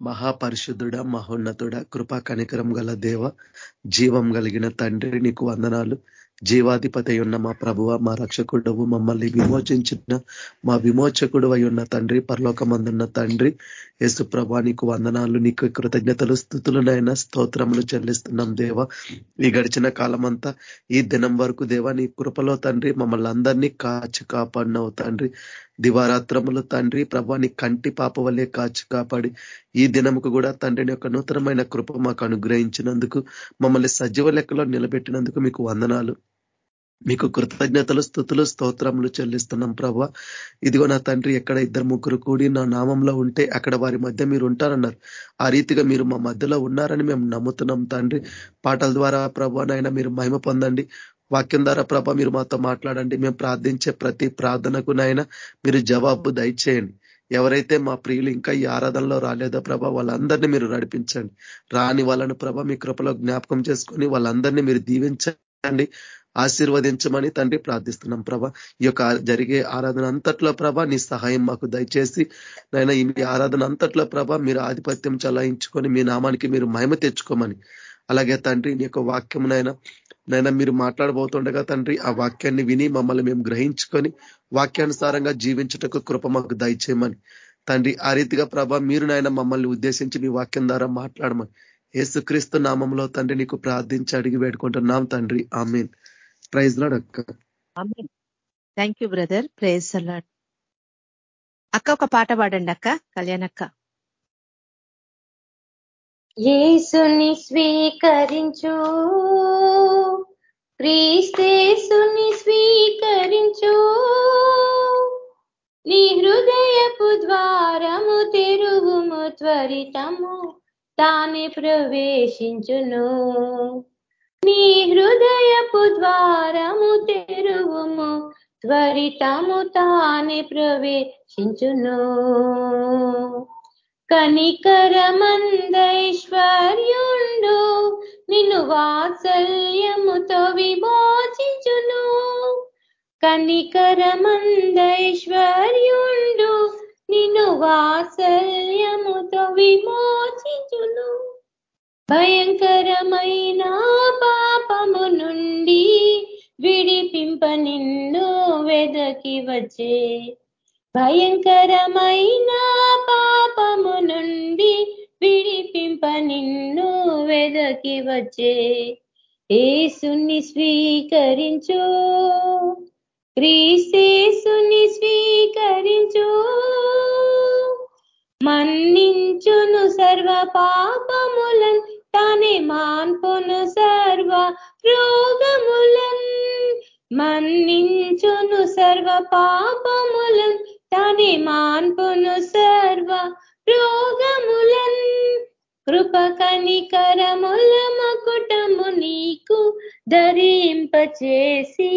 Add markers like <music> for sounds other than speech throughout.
మహాపరిశుద్ధుడ మహోన్నతుడ కృపా కనికరం గల దేవ జీవం కలిగిన తండ్రి నీకు వందనాలు. జీవాధిపతి ఉన్న మా ప్రభువ మా రక్షకుడవు మమ్మల్ని విమోచించిన మా విమోచకుడు ఉన్న తండ్రి పరలోకమందున్న తండ్రి యేసు ప్రభా నీకు వందనాలు నీకు కృతజ్ఞతలు స్థుతులనైనా స్తోత్రములు చెల్లిస్తున్నాం దేవ. ఈ గడిచిన కాలమంతా ఈ దినం వరకు దేవ నీ కృపలో తండ్రి మమ్మల్ని అందరినీ కాచి కాపాడినవు తండ్రి. దివారాత్రములు తండ్రి ప్రభాని కంటి పాప వల్లే కాచి కాపాడి ఈ దినముకు కూడా తండ్రిని యొక్క నూతనమైన కృప మాకు అనుగ్రహించినందుకు మమ్మల్ని సజీవ లెక్కలో నిలబెట్టినందుకు మీకు వందనాలు. మీకు కృతజ్ఞతలు స్థుతులు స్తోత్రములు చెల్లిస్తున్నాం ప్రభా. ఇదిగో నా తండ్రి ఎక్కడ ఇద్దరు ముగ్గురు కూడి నా నామంలో ఉంటే అక్కడ వారి మధ్య మీరు ఉంటారన్నారు. ఆ రీతిగా మీరు మా మధ్యలో ఉన్నారని మేము నమ్ముతున్నాం తండ్రి. పాటల ద్వారా ప్రభానైనా మీరు మహిమ పొందండి. వాక్యం ద్వారా ప్రభ మీరు మాతో మాట్లాడండి. మేము ప్రార్థించే ప్రతి ప్రార్థనకు నాయన మీరు జవాబు దయచేయండి. ఎవరైతే మా ప్రియులు ఇంకా ఈ ఆరాధనలో రాలేదో ప్రభ వాళ్ళందరినీ మీరు నడిపించండి. రాని వాళ్ళను ప్రభ మీ కృపలో జ్ఞాపకం చేసుకొని వాళ్ళందరినీ మీరు దీవించండి. ఆశీర్వదించమని తండ్రి ప్రార్థిస్తున్నాం ప్రభ. ఈ యొక్క జరిగే ఆరాధన అంతట్లో ప్రభ నీ సహాయం మాకు దయచేసి నైనా ఈ ఆరాధన అంతట్లో ప్రభ మీరు ఆధిపత్యం చలాయించుకొని మీ నామానికి మీరు మహిమ తెచ్చుకోమని అలాగే తండ్రి నీ యొక్క వాక్యమునైనా నైనా మీరు మాట్లాడబోతుండగా తండ్రి ఆ వాక్యాన్ని విని మమ్మల్ని మేము గ్రహించుకొని వాక్యానుసారంగా జీవించుటకు కృప మాకు దయచేయమని. తండ్రి ఆ రీతిగా ప్రభ మీరు నాయన మమ్మల్ని ఉద్దేశించి మీ వాక్యం ద్వారా మాట్లాడమని. ఏసుక్రీస్తు నామంలో తండ్రి నీకు ప్రార్థించి అడిగి వేడుకుంటున్నాం తండ్రి. ఆమెన్. ప్రైజ్ లాడ్ అక్క. Thank you brother. ప్రైజ్ అక్క ఒక పాట పాడండి అక్క. కళ్యాణక్క యేసుని స్వీకరించు. క్రీస్తేసుని స్వీకరించు. నీ హృదయపు ద్వారము తెరుగుము త్వరితము తానే ప్రవేశించును. నీ హృదయపు ద్వారము తెరుగుము త్వరితము తానే ప్రవేశించును. కనికరమందైశ్వర్యుండు నిన్ను వాత్సల్యముతో విమోచించును కనికరమందైశ్వర్యుండు నిన్ను వాత్సల్యముతో విమోచించును. భయంకరమైన పాపము నుండి విడిపింప నిన్ను వెదకి వచ్చే భయంకరమైన పాపము నుండి విడిపింప నిన్ను వెదకి వచ్చే. ఏసుని స్వీకరించు. క్రీసేసుని స్వీకరించు. మన్నించును సర్వ పాపములన్ తానే మాన్పును సర్వ రోగములన్. మన్నించును సర్వ పాపములన్ తని మాన్పును సర్వ రోగములన్ కృప కనికరముల మకుటము నీకు ధరింపచేసి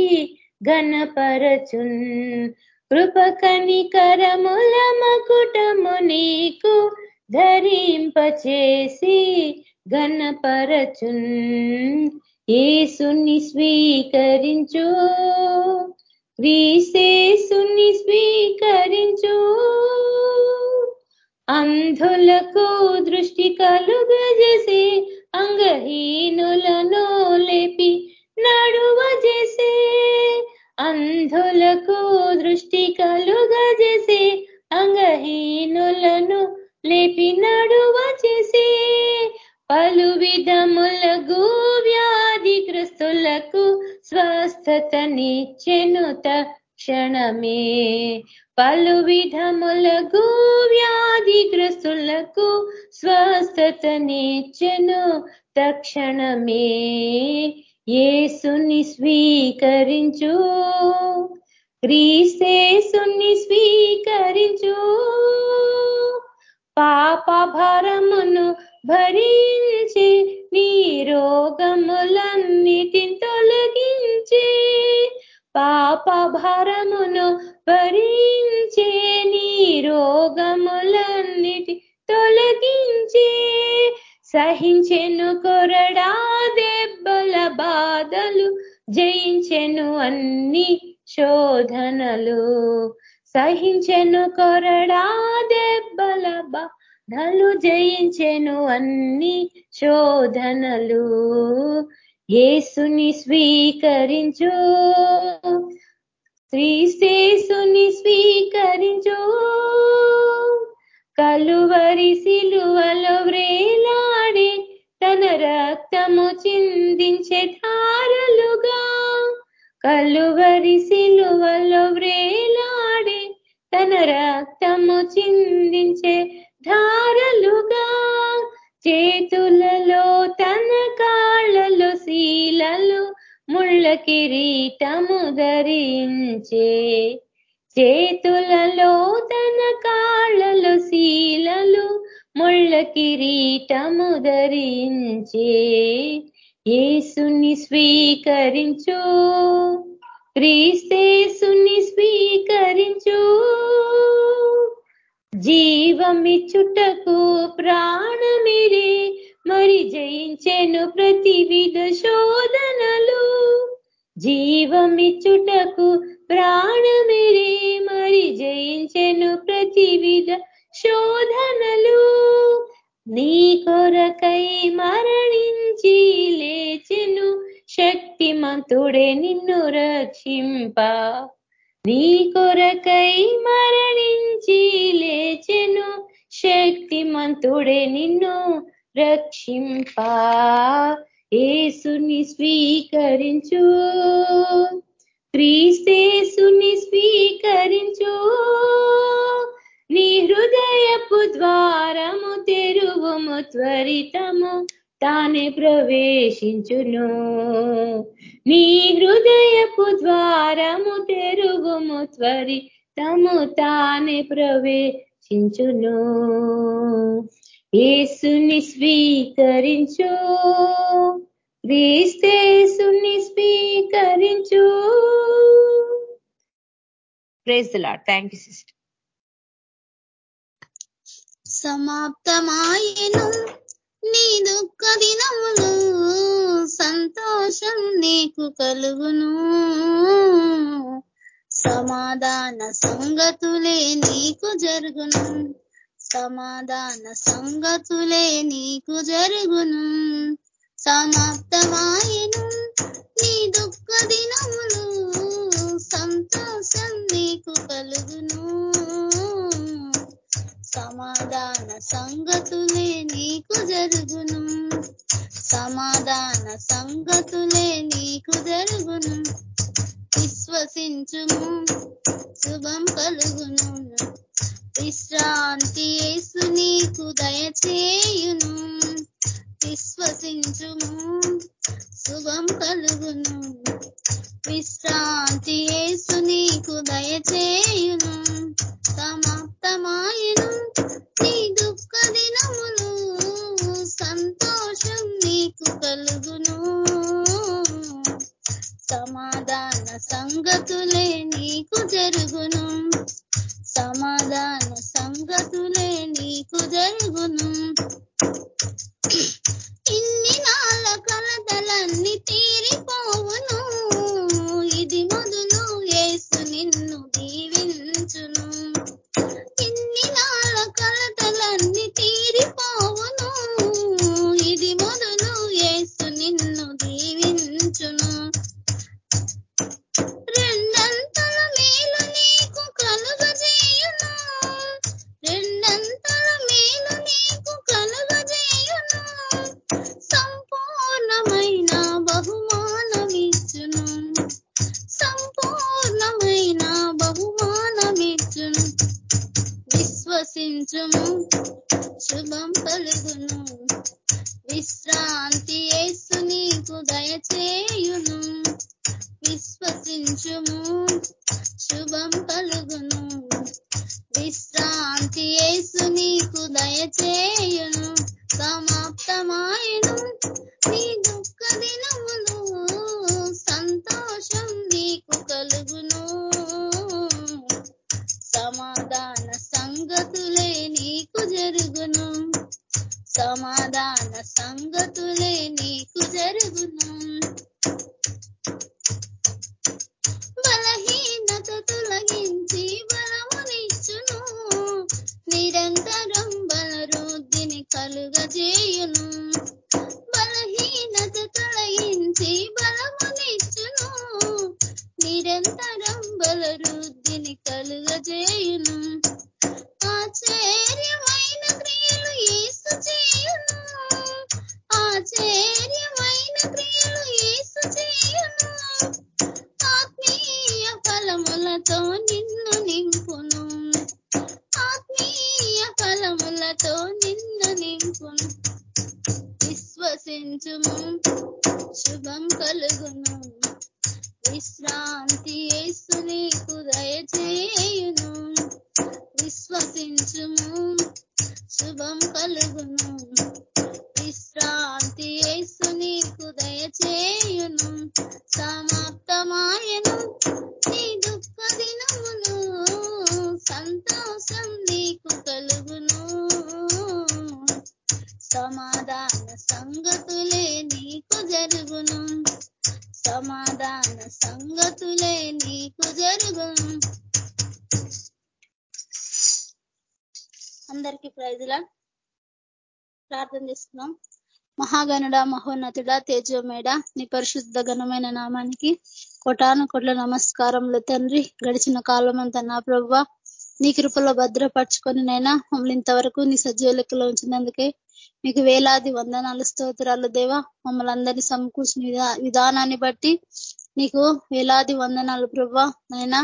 గణపరచున్ కృప కనికరముల మకుటము నీకు ధరింపచేసి ఘనపరచున్. ఏసుని స్వీకరించు. విశేషుని స్వీకరించు. అంధులకు దృష్టి కలుగజేసి అంగహీనులను లేపి నడువ చేసే అంధులకు దృష్టి కలుగజేసి అంగహీనులను లేపి నడువ చేసే పలు విధములగు వ్యాధిగ్రస్తులకు స్వస్థతనిచ్చెను తక్షణమే పలు విధములకు వ్యాధిగ్రస్తులకు స్వస్థతనిచ్చెను తక్షణమే ఏసుని స్వీకరించు. క్రీసేసుని స్వీకరించు. పాప భరమును భరించి నీ రోగములన్నిటిని తొలగించే పాప భారమును భరించే నీ రోగములన్నిటి తొలగించే సహించెను కొరడా దెబ్బల బాధలు జయించెను అన్ని శోధనలు. సహించెను కొరడా దెబ్బల నలు జయించెను అన్ని శోధనలు. ఏసుని స్వీకరించు. శ్రీశేసుని స్వీకరించు. కలువరి సిలువలో వ్రేలాడే తన రక్తము చిందించే ధారలుగా. కలువరి సిలువలో వ్రేలాడే తన రక్తము చిందించే ధారలుగా చేతులలో తన కాళ్ళలో శీలలు ముళ్ళ కిరీటము ధరించే. చేతులలో తన కాళ్ళలో శీలలు ముళ్ళ కిరీటము ధరించే. ఏసుని స్వీకరించు క్రీస్తేసుని స్వీకరించు. జీవమిచ్చుటకు ప్రాణమిరే మరి జయించెను ప్రతివిధ శోధనలు. జీవమిచ్చుటకు ప్రాణమిరే మరి జయించెను ప్రతివిధ శోధనలు. నీ కొరకై మరణించి లేచెను. శక్తిమంతుడే నిన్ను రక్షింప. నీ కొరకై మరణించి లేచెను. శక్తిమంతుడే నిన్ను రక్షింప. ఏసుని స్వీకరించు. క్రీస్తేసుని స్వీకరించు. నీ హృదయపు ద్వారము తెరువము త్వరితము. తానే ప్రవేశించును. నీ హృదయపు ద్వారము తెరుగుము త్వరితము తానే ప్రవేశించును. ఏసుని స్వీకరించు క్రీస్తేసుని స్వీకరించు. Praise thank you sister. సమాప్తమాయను. నీ దుఃఖ దినములు సంతోషం నీకు కలుగును. సమాధాన సంగతులే నీకు జరుగును. సమాధాన సంగతులే నీకు జరుగును. సమాప్తమాయను నీ దుఃఖ దినములు సంతోషం నీకు కలుగును. సమాధాన సంగతులే నీకు జరుగును. సమాధాన సంగతులే నీకు జరుగును. విశ్వసించుము శుభం కలుగును. విశ్రాంతి యేసు నీకు దయచేయును. విశ్వసించుము శుభం కలుగును. విశ్రాంతి యేసు నీకు దయచేయును. సమాప్తమాయను నీ దుఃఖ దినములు సంతోషం నీకు కలుగును. సమాధాన సంగతులే నీకు జరుగును. సమాధాన ఇన్ని విశ్వసించుము శుభం కలుగును. మహాగణుడ మహోన్నతుడ తేజోమేడ నీ పరిశుద్ధ ఘనమైన నామానికి కొటాను కొట్ల నమస్కారములు తండ్రి. గడిచిన కాలం అంతా నా ప్రభు నీ కృపలో భద్రపరుచుకొని నైనా మమ్మల్ని ఇంతవరకు నీ సజీవ లెక్కలో ఉంచినందుకే మీకు వేలాది వందనాలు స్తోత్రాలు దేవా. మమ్మల్ని అందరినీ సమకూర్చిన విధానాన్ని బట్టి నీకు వేలాది వందనాలు ప్రభా నైనా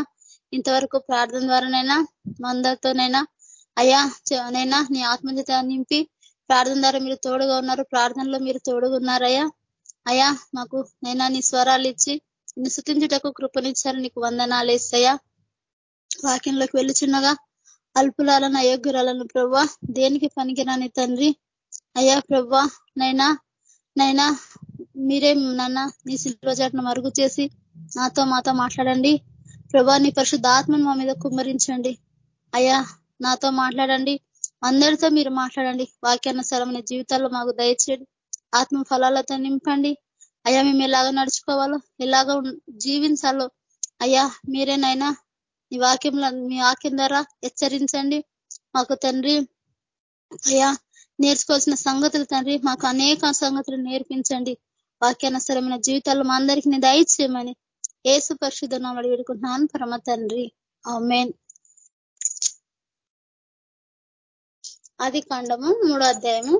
ఇంతవరకు ప్రార్థన ద్వారానైనా మందరితోనైనా అందరితోనైనా అయ్యా నైనా నీ ఆత్మజత నింపి ప్రార్థన ద్వారా మీరు తోడుగా ఉన్నారు. ప్రార్థనలో మీరు తోడుగా ఉన్నారయ్యా. అయ్యా మాకు నైనా నీ స్వరాలు ఇచ్చి నిన్ను శుతించుటకు కృపనిచ్చారు. నీకు వందనాలు వేస్తాయా వాక్యంలోకి వెళ్ళుచున్నగా అల్పులాలను అయోగ్యురాలను ప్రభా దేనికి పనికిరాని తండ్రి. అయ్యా ప్రభా నైనా నైనా మీరే నాన్న నీ శిల్పజాటను మరుగు చేసి నాతో మాతో మాట్లాడండి. ప్రభా నీ పరిశుద్ధ ఆత్మను మా మీద కుమ్మరించండి. అయ్యా నాతో మాట్లాడండి. అందరితో మీరు మాట్లాడండి. వాక్యానుసారమైన జీవితాల్లో మాకు దయచేయండి. ఆత్మ ఫలాలతో నింపండి. అయ్యా మేము ఎలాగ నడుచుకోవాలో ఎలాగ జీవించాలో అయ్యా మీరేనైనా మీ వాక్యంలో మీ వాక్యం ద్వారా హెచ్చరించండి. మాకు తండ్రి అయ్యా నేర్చుకోవాల్సిన సంగతులు తండ్రి మాకు అనేక సంగతులు నేర్పించండి. వాక్యానుసరమైన జీవితాల్లో మా అందరికీ దయచేయమని ఏసు పరిశుద్ధ నామడి వేడుకుంటున్నాను పరమ తండ్రి. ఆమెన్. అది కాండము మూడో అధ్యాయము.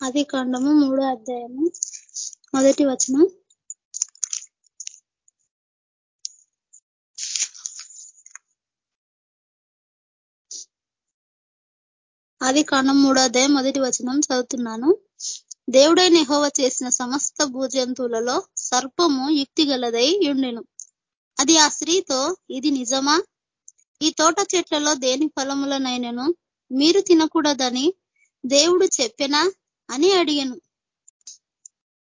అది కాండము మూడో అధ్యాయము. మొదటి వచనం. అది కాండం మూడో అధ్యాయం మొదటి వచనం చదువుతున్నాను. దేవుడైన ఎహోవ చేసిన సమస్త భూజంతువులలో సర్పము యుక్తి గలదై ఉండెను అది ఆ స్త్రీతో ఇది నిజమా? ఈ తోట చెట్లలో దేని ఫలములనైనను మీరు తినకూడదని దేవుడు చెప్పెనా? అని అడిగాను.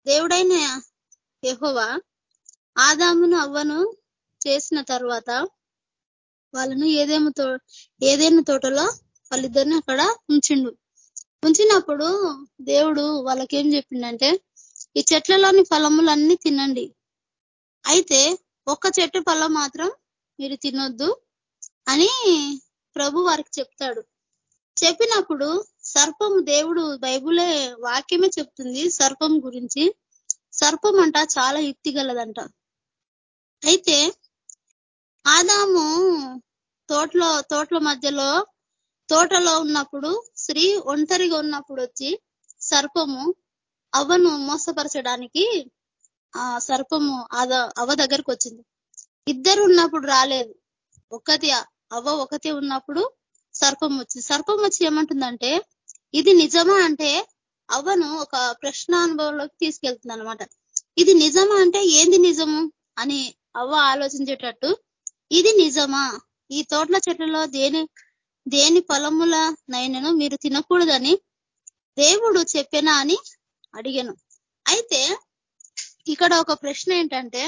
దేవుడైన యహోవా ఆదామును అవ్వను చేసిన తర్వాత వాళ్ళను ఏదేమో తో ఏదైనా తోటలో వాళ్ళిద్దరిని అక్కడ ఉంచిండు. ఉంచినప్పుడు దేవుడు వాళ్ళకేం చెప్పిండంటే ఈ చెట్లలోని ఫలములన్నీ తినండి. అయితే ఒక్క చెట్టు పళ్ళ మాత్రం మీరు తినొద్దు అని ప్రభు వారికి చెప్తాడు. చెప్పినప్పుడు సర్పం దేవుడు బైబులే వాక్యమే చెప్తుంది సర్పం గురించి. సర్పం అంట చాలా యుక్తి గలదంట అయితే ఆదాము తోటలో తోటల మధ్యలో తోటలో ఉన్నప్పుడు స్త్రీ ఒంటరిగా ఉన్నప్పుడు వచ్చి సర్పము అవ్వను మోసపరచడానికి ఆ సర్పము అద అవ్వ దగ్గరకు వచ్చింది ఇద్దరు ఉన్నప్పుడు రాలేదు. ఒకటి అవ్వ ఒకటి ఉన్నప్పుడు సర్పం వచ్చింది సర్పం వచ్చి ఏమంటుందంటే ఇది నిజమా అంటే అవ్వను ఒక ప్రశ్న అనుభవంలోకి తీసుకెళ్తుంది అనమాట ఇది నిజమా అంటే ఏంది నిజము అని అవ్వ ఆలోచించేటట్టు ఇది నిజమా? ఈ తోటల చెట్లలో దేని దేని పొలముల నైనను మీరు తినకూడదని దేవుడు చెప్పేనా అని అడిగాను. అయితే ఇక్కడ ఒక ప్రశ్న ఏంటంటే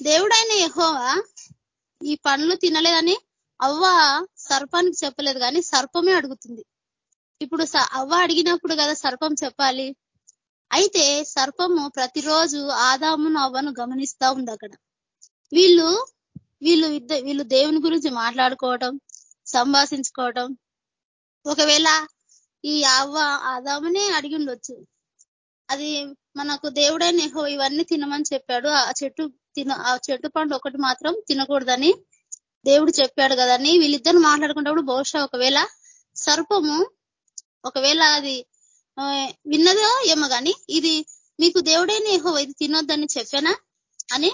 దేవుడైన యహోవా ఈ పండ్లు తినలేదని అవ్వ సర్పానికి చెప్పలేదు కానీ సర్పమే అడుగుతుంది. ఇప్పుడు అవ్వ అడిగినప్పుడు కదా సర్పం చెప్పాలి? అయితే సర్పము ప్రతిరోజు ఆదామును అవ్వను గమనిస్తా ఉంది అక్కడ. వీళ్ళు వీళ్ళు వీళ్ళు దేవుని గురించి మాట్లాడుకోవటం సంభాషించుకోవటం. ఒకవేళ ఈ అవ్వ ఆదామునే అడిగి ఉండొచ్చు. అది మనకు దేవుడైన ఇవన్నీ తినమని చెప్పాడు. ఆ చెట్టు తిన ఆ చెట్టు పండు ఒకటి మాత్రం తినకూడదని దేవుడు చెప్పాడు కదని వీళ్ళిద్దరు మాట్లాడుకున్నప్పుడు బహుశా ఒకవేళ సర్పము ఒకవేళ అది విన్నదో ఏమో కానీ ఇది మీకు దేవుడైన ఏహో ఇది తినొద్దని చెప్పానా అని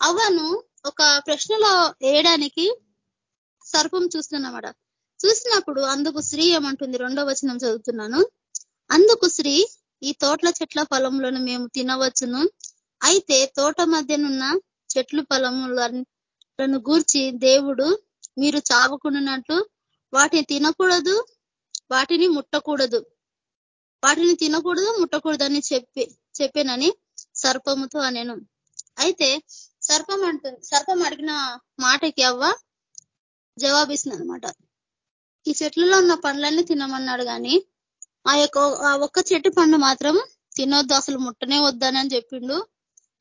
అవ్వను ఒక ప్రశ్నలో వేయడానికి సర్పం చూస్తున్నమాట చూసినప్పుడు అందుకు స్త్రీ ఏమంటుంది? రెండో వచనం చదువుతున్నాను. అందుకు స్త్రీ ఈ తోటల చెట్ల ఫలములను మేము తినవచ్చును. అయితే తోట మధ్యనున్న చెట్లు ఫలములను గూర్చి దేవుడు మీరు చావకుండానట్లు వాటిని తినకూడదు వాటిని ముట్టకూడదు. వాటిని తినకూడదు ముట్టకూడదు అని చెప్పి చెప్పానని సర్పముతో అనేను. అయితే సర్పం అంటుంది సర్పం అడిగిన మాటకి అవ్వ జవాబిస్తుంది అనమాట ఈ చెట్లలో ఉన్న పండ్లన్నీ తినమన్నాడు కానీ ఆ యొక్క ఆ ఒక్క చెట్టు పండు మాత్రం తినొద్దు అసలు ముట్టనే వద్దానని చెప్పిండు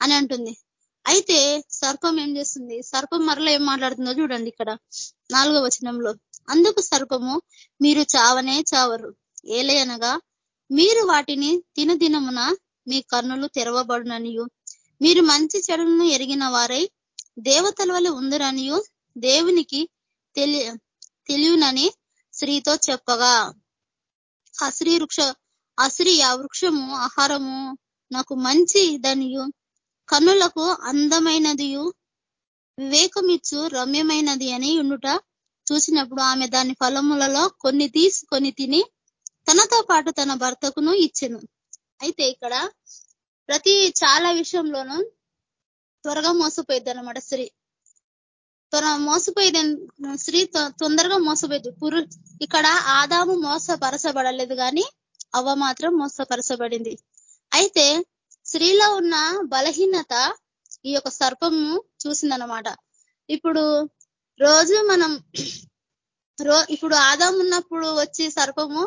అని అంటుంది. అయితే సర్పం ఏం చేస్తుంది? సర్పం మరలా ఏం మాట్లాడుతుందో చూడండి ఇక్కడ నాలుగో వచనంలో. అందుకు సర్పము మీరు చావనే చావరు. ఏలయనగా మీరు వాటిని తినదినమున మీ కన్నులు తెరవబడుననియు. మీరు మంచి చెడులను ఎరిగిన వారై దేవతల వల్ల ఉందరనియు దేవునికి తెలియ తెలియనని స్త్రీతో చెప్పగా. అశ్రీ వృక్ష అశ్రీ ఆ వృక్షము ఆహారము నాకు మంచి దనియు కన్నులకు అందమైనదియు వివేకమిచ్చు రమ్యమైనది అని ఉండుట చూసినప్పుడు ఆమె దాని ఫలములలో కొన్ని తీసుకొని తిని తనతో పాటు తన భర్తకును ఇచ్చెను. అయితే ఇక్కడ ప్రతి చాలా విషయంలోనూ త్వరగా మోసపోయింది అనమాట స్త్రీ త్వర మోసపోయేది స్త్రీ తొందరగా మోసపోయేది. పురు ఇక్కడ ఆదాము మోసపరచబడలేదు కానీ అవ్వ మాత్రం మోసపరచబడింది. అయితే స్త్రీలో ఉన్న బలహీనత ఈ యొక్క సర్పము చూసిందనమాట ఇప్పుడు రోజు మనం <clears throat> రో ఇప్పుడు ఆదాం ఉన్నప్పుడు వచ్చి సర్పము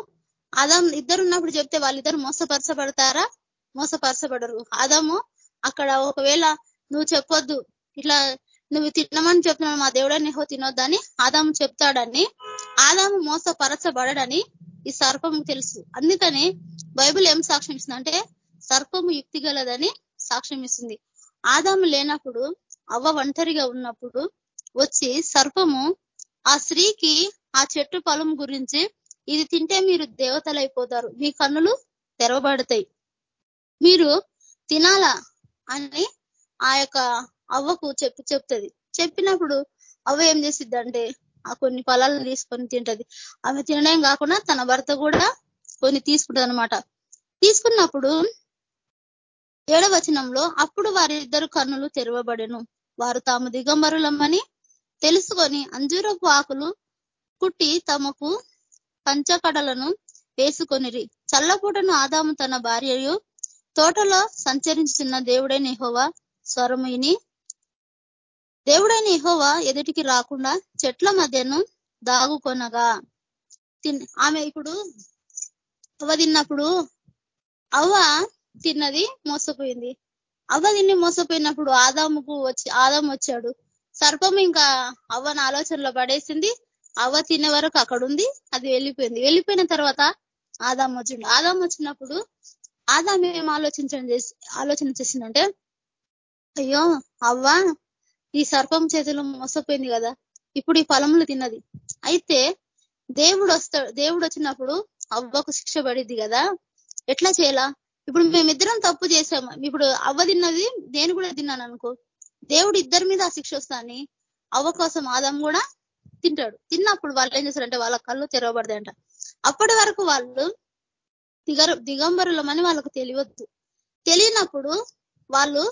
ఆదాం ఇద్దరు ఉన్నప్పుడు చెప్తే వాళ్ళిద్దరు మోసపరచబడతారా? మోసపరచబడరు. ఆదాము అక్కడ ఒకవేళ నువ్వు చెప్పొద్దు ఇట్లా నువ్వు తినమని చెప్తున్నావు మా దేవుడే నీహో తినొద్దని ఆదాము చెప్తాడని ఆదాము మోసపరచబడని ఈ సర్పము తెలుసు. అందుకని బైబిల్ ఏం సాక్ష్యం ఇస్తుంది అంటే సర్పము యుక్తి గలదని సాక్ష్యం ఇస్తుంది ఆదాము లేనప్పుడు అవ్వ ఒంటరిగా ఉన్నప్పుడు వచ్చి సర్పము ఆ స్త్రీకి ఆ చెట్టు పొలం గురించి ఇది తింటే మీరు దేవతలైపోతారు మీ కన్నులు తెరవబడతాయి. మీరు తినాలా అని ఆ యొక్క అవ్వకు చెప్పి చెప్తుంది. చెప్పినప్పుడు అవ్వ ఏం చేసిద్ది అంటే ఆ కొన్ని ఫలాలను తీసుకొని తింటది. ఆమె తినడం కాకుండా తన భర్త కూడా కొన్ని తీసుకుంటుంది అనమాట తీసుకున్నప్పుడు ఏడవచనంలో అప్పుడు వారిద్దరు కన్నులు తెరవబడెను. వారు తాము దిగంబరులమ్మని తెలుసుకొని అంజూరపు ఆకులు కుట్టి తమకు పంచకడలను వేసుకొనిరి. చల్లపూటను ఆదాము తన భార్యయు తోటలో సంచరించుతున్న దేవుడైన స్వరము స్వరముని దేవుడైన ఎహోవా ఎదుటికి రాకుండా చెట్ల మధ్యను దాగుకొనగా. ఆమె ఇప్పుడు అవ్వ తిన్నప్పుడు అవ్వ తిన్నది మోసపోయింది. అవ్వ తిన్ని మోసపోయినప్పుడు ఆదాముకు వచ్చి ఆదాము వచ్చాడు. సర్పం ఇంకా అవ్వన ఆలోచనలో పడేసింది. అవ్వ తినే వరకు అక్కడ ఉంది అది వెళ్ళిపోయింది. వెళ్ళిపోయిన తర్వాత ఆదాం వచ్చిండు. ఆదాం వచ్చినప్పుడు ఆదాం ఏం ఆలోచించడం చేసి ఆలోచన చేసిందంటే అయ్యో అవ్వ ఈ సర్పం చేతిలో మోసపోయింది కదా. ఇప్పుడు ఈ ఫలములు తిన్నది. అయితే దేవుడు వస్తాడు దేవుడు వచ్చినప్పుడు అవ్వకు శిక్ష పడిద్ది కదా. ఎట్లా చేయాలా? ఇప్పుడు మేమిద్దరం తప్పు చేసాము ఇప్పుడు అవ్వ తిన్నది నేను కూడా తిన్నాను అనుకో. దేవుడు ఇద్దరి మీద ఆ శిక్ష వస్తాని అవ్వ కోసం ఆదాం కూడా తింటాడు. తిన్నప్పుడు వాళ్ళు ఏం చేస్తారంటే వాళ్ళ కళ్ళు తెరవబడదంట అప్పటి వరకు వాళ్ళు దిగరు దిగంబరులమని వాళ్ళకు తెలియవద్దు తెలియనప్పుడు వాళ్ళు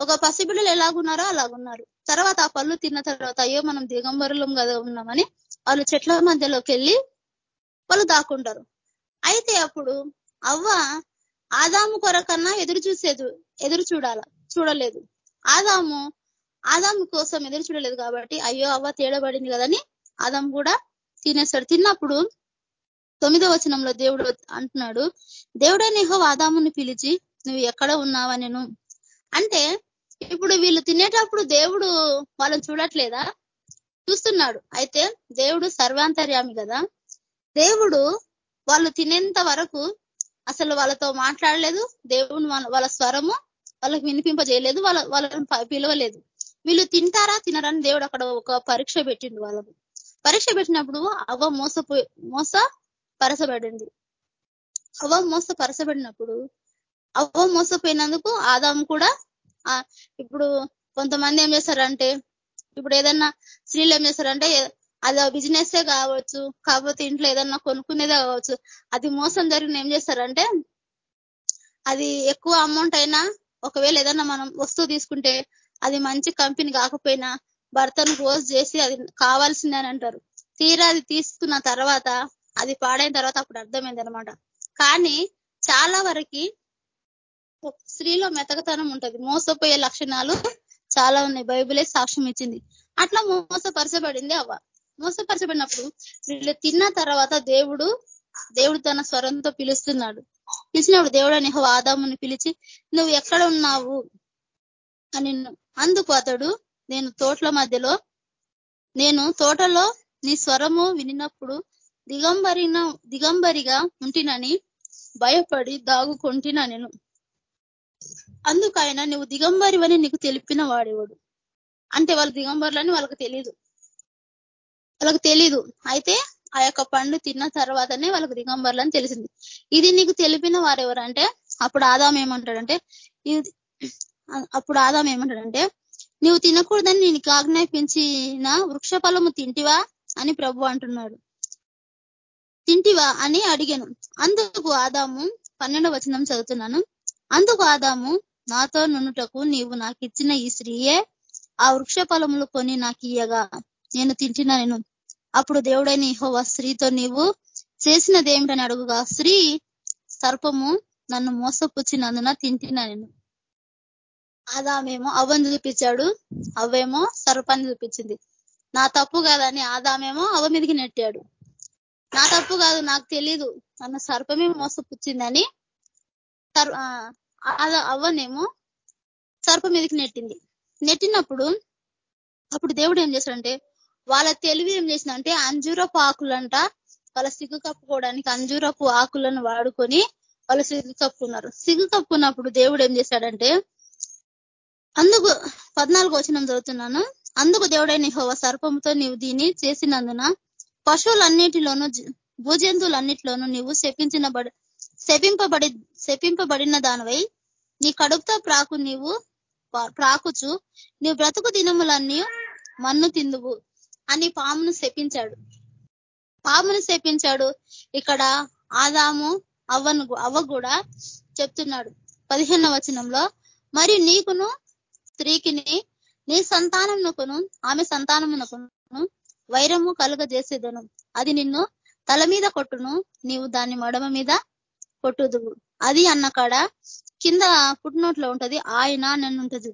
ఒక పసిబిడ్డలు ఎలాగున్నారో అలాగున్నారు. తర్వాత ఆ పళ్ళు తిన్న తర్వాత అయ్యో మనం దిగంబరులం కదా ఉన్నామని వాళ్ళు చెట్ల మధ్యలోకి వెళ్ళి వాళ్ళు దాక్కుంటారు. అయితే అప్పుడు అవ్వ ఆదాము కొరకన్నా ఎదురు చూసేది ఎదురు చూడాల చూడలేదు. ఆదాము ఆదాము కోసం ఎదురు చూడలేదు కాబట్టి అయ్యో అవ్వ తేడబడింది కదని ఆదాం కూడా తినేస్తాడు. తిన్నప్పుడు తొమ్మిదో వచనంలో దేవుడు అంటున్నాడు దేవుడే నీహో ఆదాముని పిలిచి నువ్వు ఎక్కడ ఉన్నావా నేను? అంటే ఇప్పుడు వీళ్ళు తినేటప్పుడు దేవుడు వాళ్ళని చూడట్లేదా? చూస్తున్నాడు. అయితే దేవుడు సర్వాంతర్యామి కదా? దేవుడు వాళ్ళు తినేంత వరకు అసలు వాళ్ళతో మాట్లాడలేదు. దేవుడు వాళ్ళ స్వరము వాళ్ళకి వినిపింపజేయలేదు. వాళ్ళ వాళ్ళని పిలవలేదు. వీళ్ళు తింటారా? తినరని దేవుడు అక్కడ ఒక పరీక్ష పెట్టిండు వాళ్ళకు. పరీక్ష పెట్టినప్పుడు అవ్వ మోసపోయి మోస పరచబడింది. అవ్వ మోస పరచబడినప్పుడు అవ్వ మోసపోయినందుకు ఆదాం కూడా ఇప్పుడు కొంతమంది ఏం చేస్తారంటే ఇప్పుడు ఏదన్నా స్త్రీలు ఏం చేస్తారంటే అది బిజినెస్సే కావచ్చు కాకపోతే ఇంట్లో ఏదన్నా కొనుక్కునేదే కావచ్చు అది మోసం జరిగిన ఏం చేస్తారంటే అది ఎక్కువ అమౌంట్ అయినా ఒకవేళ ఏదన్నా మనం వస్తువు తీసుకుంటే అది మంచి కంపెనీ కాకపోయినా భర్తను పోజ్ చేసి అది కావాల్సిందని అంటారు. తీరా అది తీసుకున్న తర్వాత అది పాడైన తర్వాత అప్పుడు అర్థమైంది అనమాట కానీ చాలా వరకు స్త్రీలో మెతకతనం ఉంటది. మోసపోయే లక్షణాలు చాలా ఉన్నాయి. బైబిలే సాక్ష్యం ఇచ్చింది. అట్లా మోసపరచబడింది అవ్వ. మోసపరచబడినప్పుడు వీళ్ళు తిన్న తర్వాత దేవుడు దేవుడు తన స్వరంతో పిలుస్తున్నాడు. పిలిచినప్పుడు దేవుడు అని ఆదాముని పిలిచి నువ్వు ఎక్కడ ఉన్నావు? అని అందుకు అతడు నేను తోటల మధ్యలో నేను తోటలో నీ స్వరము వినినప్పుడు దిగంబరిన దిగంబరిగా ఉంటినని భయపడి దాగుకొంటినా నేను. అందుకైనా నువ్వు దిగంబరివని నీకు తెలిపిన వాడేవాడు? అంటే వాళ్ళు దిగంబరులని వాళ్ళకి తెలియదు వాళ్ళకి తెలీదు. అయితే ఆ యొక్క పండు తిన్న తర్వాతనే వాళ్ళకి దిగంబరులని అని తెలిసింది. ఇది నీకు తెలిపిన వారెవరంటే అప్పుడు ఆదాం ఏమంటాడంటే అప్పుడు ఆదాం ఏమంటాడంటే నువ్వు తినకూడదని నేను ఆజ్ఞాపించిన వృక్ష ఫలము తింటివా అని ప్రభు అంటున్నాడు. తింటివా అని అడిగాను. అందుకు ఆదాము పన్నెండవ వచనం చదువుతున్నాను. అందుకు ఆదాము నాతో నున్నుటకు నీవు నాకు ఇచ్చిన ఈ స్త్రీయే ఆ వృక్ష ఫలములు కొని నాకు ఇయ్యగా నేను తింటున్నా నేను అప్పుడు దేవుడైన ఇహోవా స్త్రీతో నీవు చేసినది ఏమిటని అడుగుగా స్త్రీ సర్పము నన్ను మోసపుచ్చినందున తింటున్నా నేను ఆదామేమో అవ్వని చూపించాడు అవ్వేమో సర్పాన్ని చూపించింది. నా తప్పు కాదని ఆదామేమో అవ మీదకి నెట్టాడు. నా తప్పు కాదు నాకు తెలీదు. నన్ను సర్పమే మోసపుచ్చిందని అవ్వనేమో సర్ప మీదకి నెట్టింది. నెట్టినప్పుడు అప్పుడు దేవుడు ఏం చేశాడంటే వాళ్ళ తెలివి ఏం చేసిందంటే అంజూరపు ఆకులంట వాళ్ళ సిగ్గు కప్పుకోవడానికి అంజూరపు ఆకులను వాడుకొని వాళ్ళు సిగ్గు కప్పుకున్నారు. సిగ్గు కప్పుకున్నప్పుడు దేవుడు ఏం చేశాడంటే అందుకు పద్నాలుగు వచనం చదువుతున్నాను. అందుకు దేవుడైన హోవ సర్పంతో నీవు దీన్ని చేసినందున పశువులన్నిటిలోనూ భూజంతువులన్నిటిలోనూ నీవు శపించిన శపింపబడి శపింపబడిన దానివై నీ కడుపుతో ప్రాకు నీవు ప్రాకుచు. నీ బ్రతుకు దినములన్నీ మన్ను తిందువు అని పామును శపించాడు. పామును శపించాడు. ఇక్కడ ఆదాము అవ్వను అవ్వ కూడా చెప్తున్నాడు పదిహేనవ వచనంలో. మరి నీకును స్త్రీకిని నీ సంతానమునకును ఆమె సంతానమునకును వైరము కలుగజేసేదను. అది నిన్ను తల మీద కొట్టును. నీవు దాని మడమ మీద కొట్టుదువు అది అన్న కాడ కింద పుట్టినోట్లో ఉంటది ఆయన నన్ను ఉంటుంది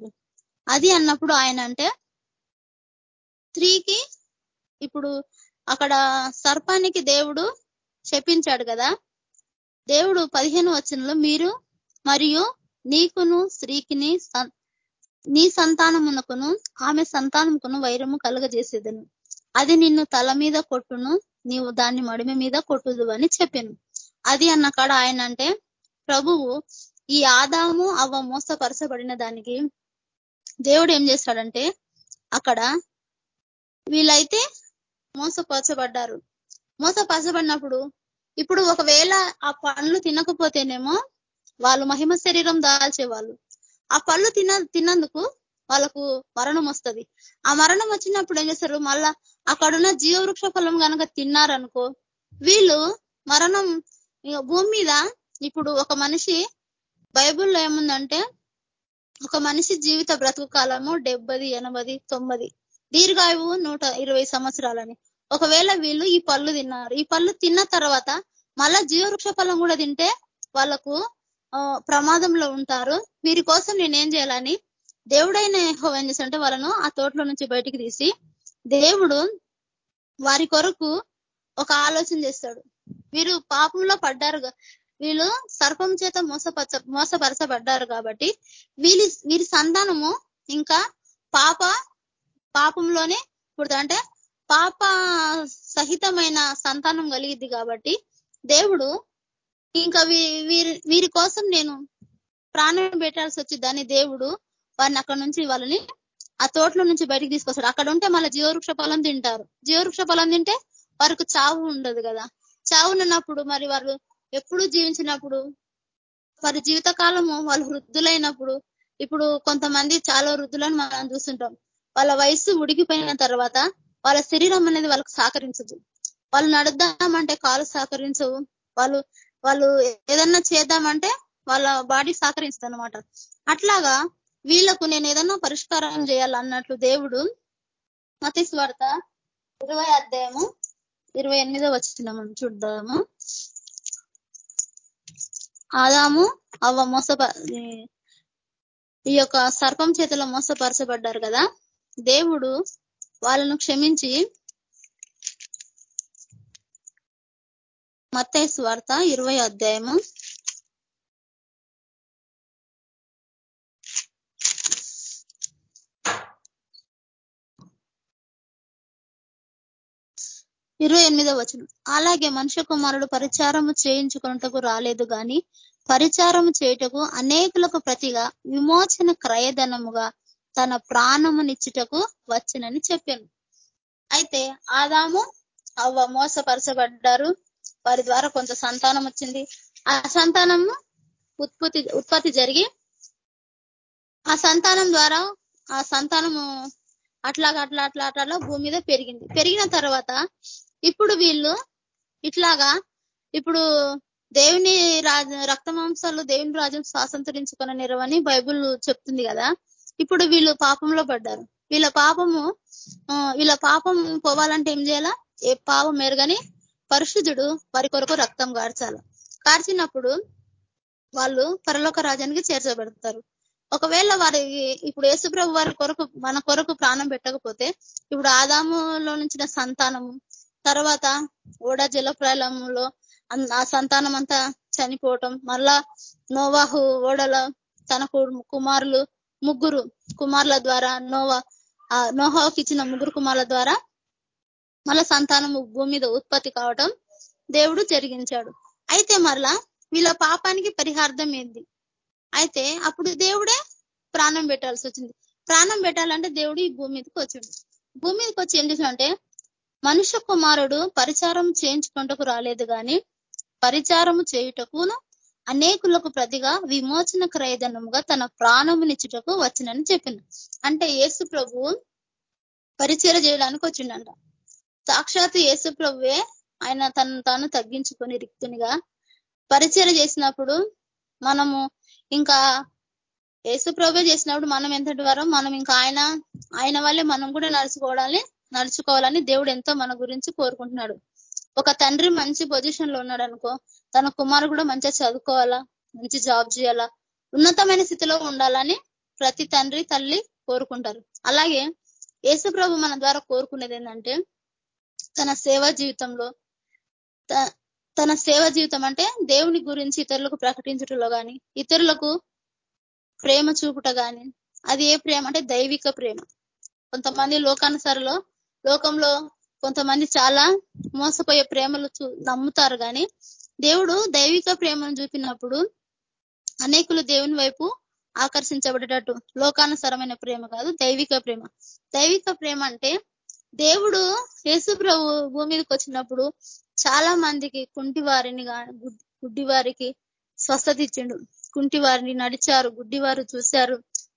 అది అన్నప్పుడు ఆయన అంటే స్త్రీకి ఇప్పుడు అక్కడ సర్పానికి దేవుడు శపించాడు కదా. దేవుడు పదిహేను వచనంలో మీరు మరియు నీకును స్త్రీకిని నీ సంతానమునకును ఆమె సంతానముకును వైరము కలగజేసేదను. అది నిన్ను తల మీద కొట్టును నీవు దాన్ని మడిమ మీద కొట్టుదు అని చెప్పాను. అది అన్న కాడ ఆయన అంటే ప్రభువు ఈ ఆదాము అవ్వ మోసపరచబడిన దానికి దేవుడు ఏం చేస్తాడంటే అక్కడ వీళ్ళైతే మోసపరచబడ్డారు. మోసపరచబడినప్పుడు ఇప్పుడు ఒకవేళ ఆ పండ్లు తినకపోతేనేమో వాళ్ళు మహిమ శరీరం దాల్చేవాళ్ళు. ఆ పళ్ళు తిన తిన్నందుకు వాళ్ళకు మరణం వస్తుంది. ఆ మరణం వచ్చినప్పుడు ఏం చేస్తారు? మళ్ళా అక్కడున్న జీవవృక్ష ఫలం కనుక తిన్నారనుకో వీళ్ళు మరణం భూమి మీద ఇప్పుడు ఒక మనిషి బైబుల్లో ఏముందంటే ఒక మనిషి జీవిత బ్రతుకు కాలము డెబ్బది ఎనభది తొమ్మిది దీర్ఘాయువు నూట ఇరవై సంవత్సరాలని. ఒకవేళ వీళ్ళు ఈ పళ్ళు తిన్నారు ఈ పళ్ళు తిన్న తర్వాత మళ్ళా జీవవృక్ష ఫలం కూడా తింటే వాళ్ళకు ప్రమాదంలో ఉంటారు. వీరి కోసం నేనేం చేయాలని దేవుడైన ఏం చేశారంటే వాళ్ళను ఆ తోటలో నుంచి బయటికి తీసి దేవుడు వారి కొరకు ఒక ఆలోచన చేస్తాడు. వీరు పాపంలో పడ్డారు వీళ్ళు సర్పం చేత మోసపరచ మోసపరచబడ్డారు కాబట్టి వీరి వీరి సంతానము ఇంకా పాప పాపంలోనే పుడతా అంటే పాప సహితమైన సంతానం కలిగిద్ది కాబట్టి దేవుడు ఇంకా వీరి వీరి కోసం నేను ప్రాణం పెట్టాల్సి వచ్చిందని దేవుడు వారిని అక్కడ నుంచి వాళ్ళని ఆ తోటలో నుంచి బయటికి తీసుకొస్తారు అక్కడ ఉంటే మళ్ళీ జీవవృక్ష పొలం తింటారు. జీవవృక్ష పొలం తింటే వారికి చావు ఉండదు కదా. చావునున్నప్పుడు మరి వారు ఎప్పుడు జీవించినప్పుడు? వారి జీవితకాలము వాళ్ళు వృద్ధులైనప్పుడు ఇప్పుడు కొంతమంది చాలా వృద్ధులను మనం చూస్తుంటాం. వాళ్ళ వయసు ఉడికిపోయిన తర్వాత వాళ్ళ శరీరం అనేది వాళ్ళకు సహకరించదు. వాళ్ళు నడుద్దామంటే కాలు సహకరించవు. వాళ్ళు వాళ్ళు ఏదన్నా చేద్దామంటే వాళ్ళ బాడీ సహకరించదు అనమాట అట్లాగా వీళ్ళకు నేను ఏదన్నా పరిష్కారం చేయాలన్నట్లు దేవుడు మతిస్వార్త ఇరవై అధ్యాయము ఇరవై ఎనిమిదో వచ్చిన మనం చూద్దాము. ఆదాము అవ్వ మోసప ఈ యొక్క సర్పం చేతిలో మోసపరచబడ్డారు కదా. దేవుడు వాళ్ళను క్షమించి మత్తైసు వార్త ఇరవై అధ్యాయము ఇరవై ఎనిమిదో వచనం. అలాగే మనుష్య కుమారుడు పరిచారము చేయించుకున్నటకు రాలేదు గాని పరిచారము చేయుటకు అనేకులకు ప్రతిగా విమోచన క్రయధనముగా తన ప్రాణమునిచ్చుటకు వచ్చినని చెప్పాను. అయితే ఆదాము అవ్వ మోసపరచబడ్డారు. వారి ద్వారా కొంత సంతానం వచ్చింది. ఆ సంతానము ఉత్పత్తి ఉత్పత్తి జరిగి ఆ సంతానం ద్వారా ఆ సంతానము అట్లాగా అట్లా అట్లా అట్లా భూమి మీద పెరిగింది. పెరిగిన తర్వాత ఇప్పుడు వీళ్ళు ఇట్లాగా ఇప్పుడు దేవుని రాజ రక్తమాంసాలు దేవుని రాజ్యం స్వాతంత్రించుకున్న నిరవని బైబుల్ చెప్తుంది కదా. ఇప్పుడు వీళ్ళు పాపంలో పడ్డారు. వీళ్ళ పాపము వీళ్ళ పాపం పోవాలంటే ఏం చేయాలా? ఏ పాపం మెరుగని పరిశుద్ధుడు వారి కొరకు రక్తం కార్చాలి. కార్చినప్పుడు వాళ్ళు పరలోక రాజ్యానికి చేర్చబెడతారు. ఒకవేళ వారి ఇప్పుడు యేసుప్రభు వారి కొరకు మన కొరకు ప్రాణం పెట్టకపోతే ఇప్పుడు ఆదాములో నుంచిన సంతానము తర్వాత ఓడ జలప్రలంలో ఆ సంతానం అంతా చనిపోవటం మళ్ళా నోవాహు ఓడల తన కుమారులు ముగ్గురు కుమారుల ద్వారా నోవా నోహాకి ఇచ్చిన ముగ్గురు కుమారుల ద్వారా మళ్ళా సంతానము భూమి మీద ఉత్పత్తి కావటం దేవుడు జరిగించాడు. అయితే మరలా వీళ్ళ పాపానికి పరిహార్థం ఏంది? అయితే అప్పుడు దేవుడే ప్రాణం పెట్టాల్సి వచ్చింది. ప్రాణం పెట్టాలంటే దేవుడు ఈ భూమి మీదకి వచ్చిండు. భూమి మీదకి వచ్చి ఏం చేసినంటే మనుష్య కుమారుడు పరిచారం చేయించుకుంటకు రాలేదు కానీ పరిచారము చేయుటకును అనేకులకు ప్రతిగా విమోచన క్రయధనముగా తన ప్రాణమునిచ్చుటకు వచ్చినని చెప్పింది అంటే యేసు ప్రభు పరిచయం చేయడానికి వచ్చిండంట. సాక్షాత్ యేసు ప్రభువే ఆయన తను తాను తగ్గించుకొని రిక్తునిగా పరిచయం చేసినప్పుడు మనము ఇంకా యేసు ప్రభు చేసినప్పుడు మనం ఎంతటి వారం మనం ఇంకా ఆయన ఆయన వల్లే మనం కూడా నడుచుకోవడాన్ని నడుచుకోవాలని దేవుడు ఎంతో మన గురించి కోరుకుంటున్నాడు. ఒక తండ్రి మంచి పొజిషన్లో ఉన్నాడు అనుకో తన కుమారు కూడా మంచిగా చదువుకోవాలా మంచి జాబ్ చేయాలా ఉన్నతమైన స్థితిలో ఉండాలని ప్రతి తండ్రి తల్లి కోరుకుంటారు. అలాగే యేసు ప్రభు మన ద్వారా కోరుకునేది ఏంటంటే తన సేవా జీవితంలో తన సేవ జీవితం అంటే దేవుని గురించి ఇతరులకు ప్రకటించటంలో కానీ ఇతరులకు ప్రేమ చూపుట కానీ అది ఏ ప్రేమ అంటే దైవిక ప్రేమ. కొంతమంది లోకానుసారలో లోకంలో కొంతమంది చాలా మోసపోయే ప్రేమలు నమ్ముతారు కానీ దేవుడు దైవిక ప్రేమను చూపినప్పుడు అనేకులు దేవుని వైపు ఆకర్షించబడేటట్టు లోకానుసరమైన ప్రేమ కాదు దైవిక ప్రేమ. దైవిక ప్రేమ అంటే దేవుడు యేసు ప్రభు భూమి మీదకి వచ్చినప్పుడు చాలా మందికి కుంటి వారిని గుడ్డి వారికి స్వస్థత ఇచ్చిండు. కుంటి వారిని నడిచారు గుడ్డివారు చూశారు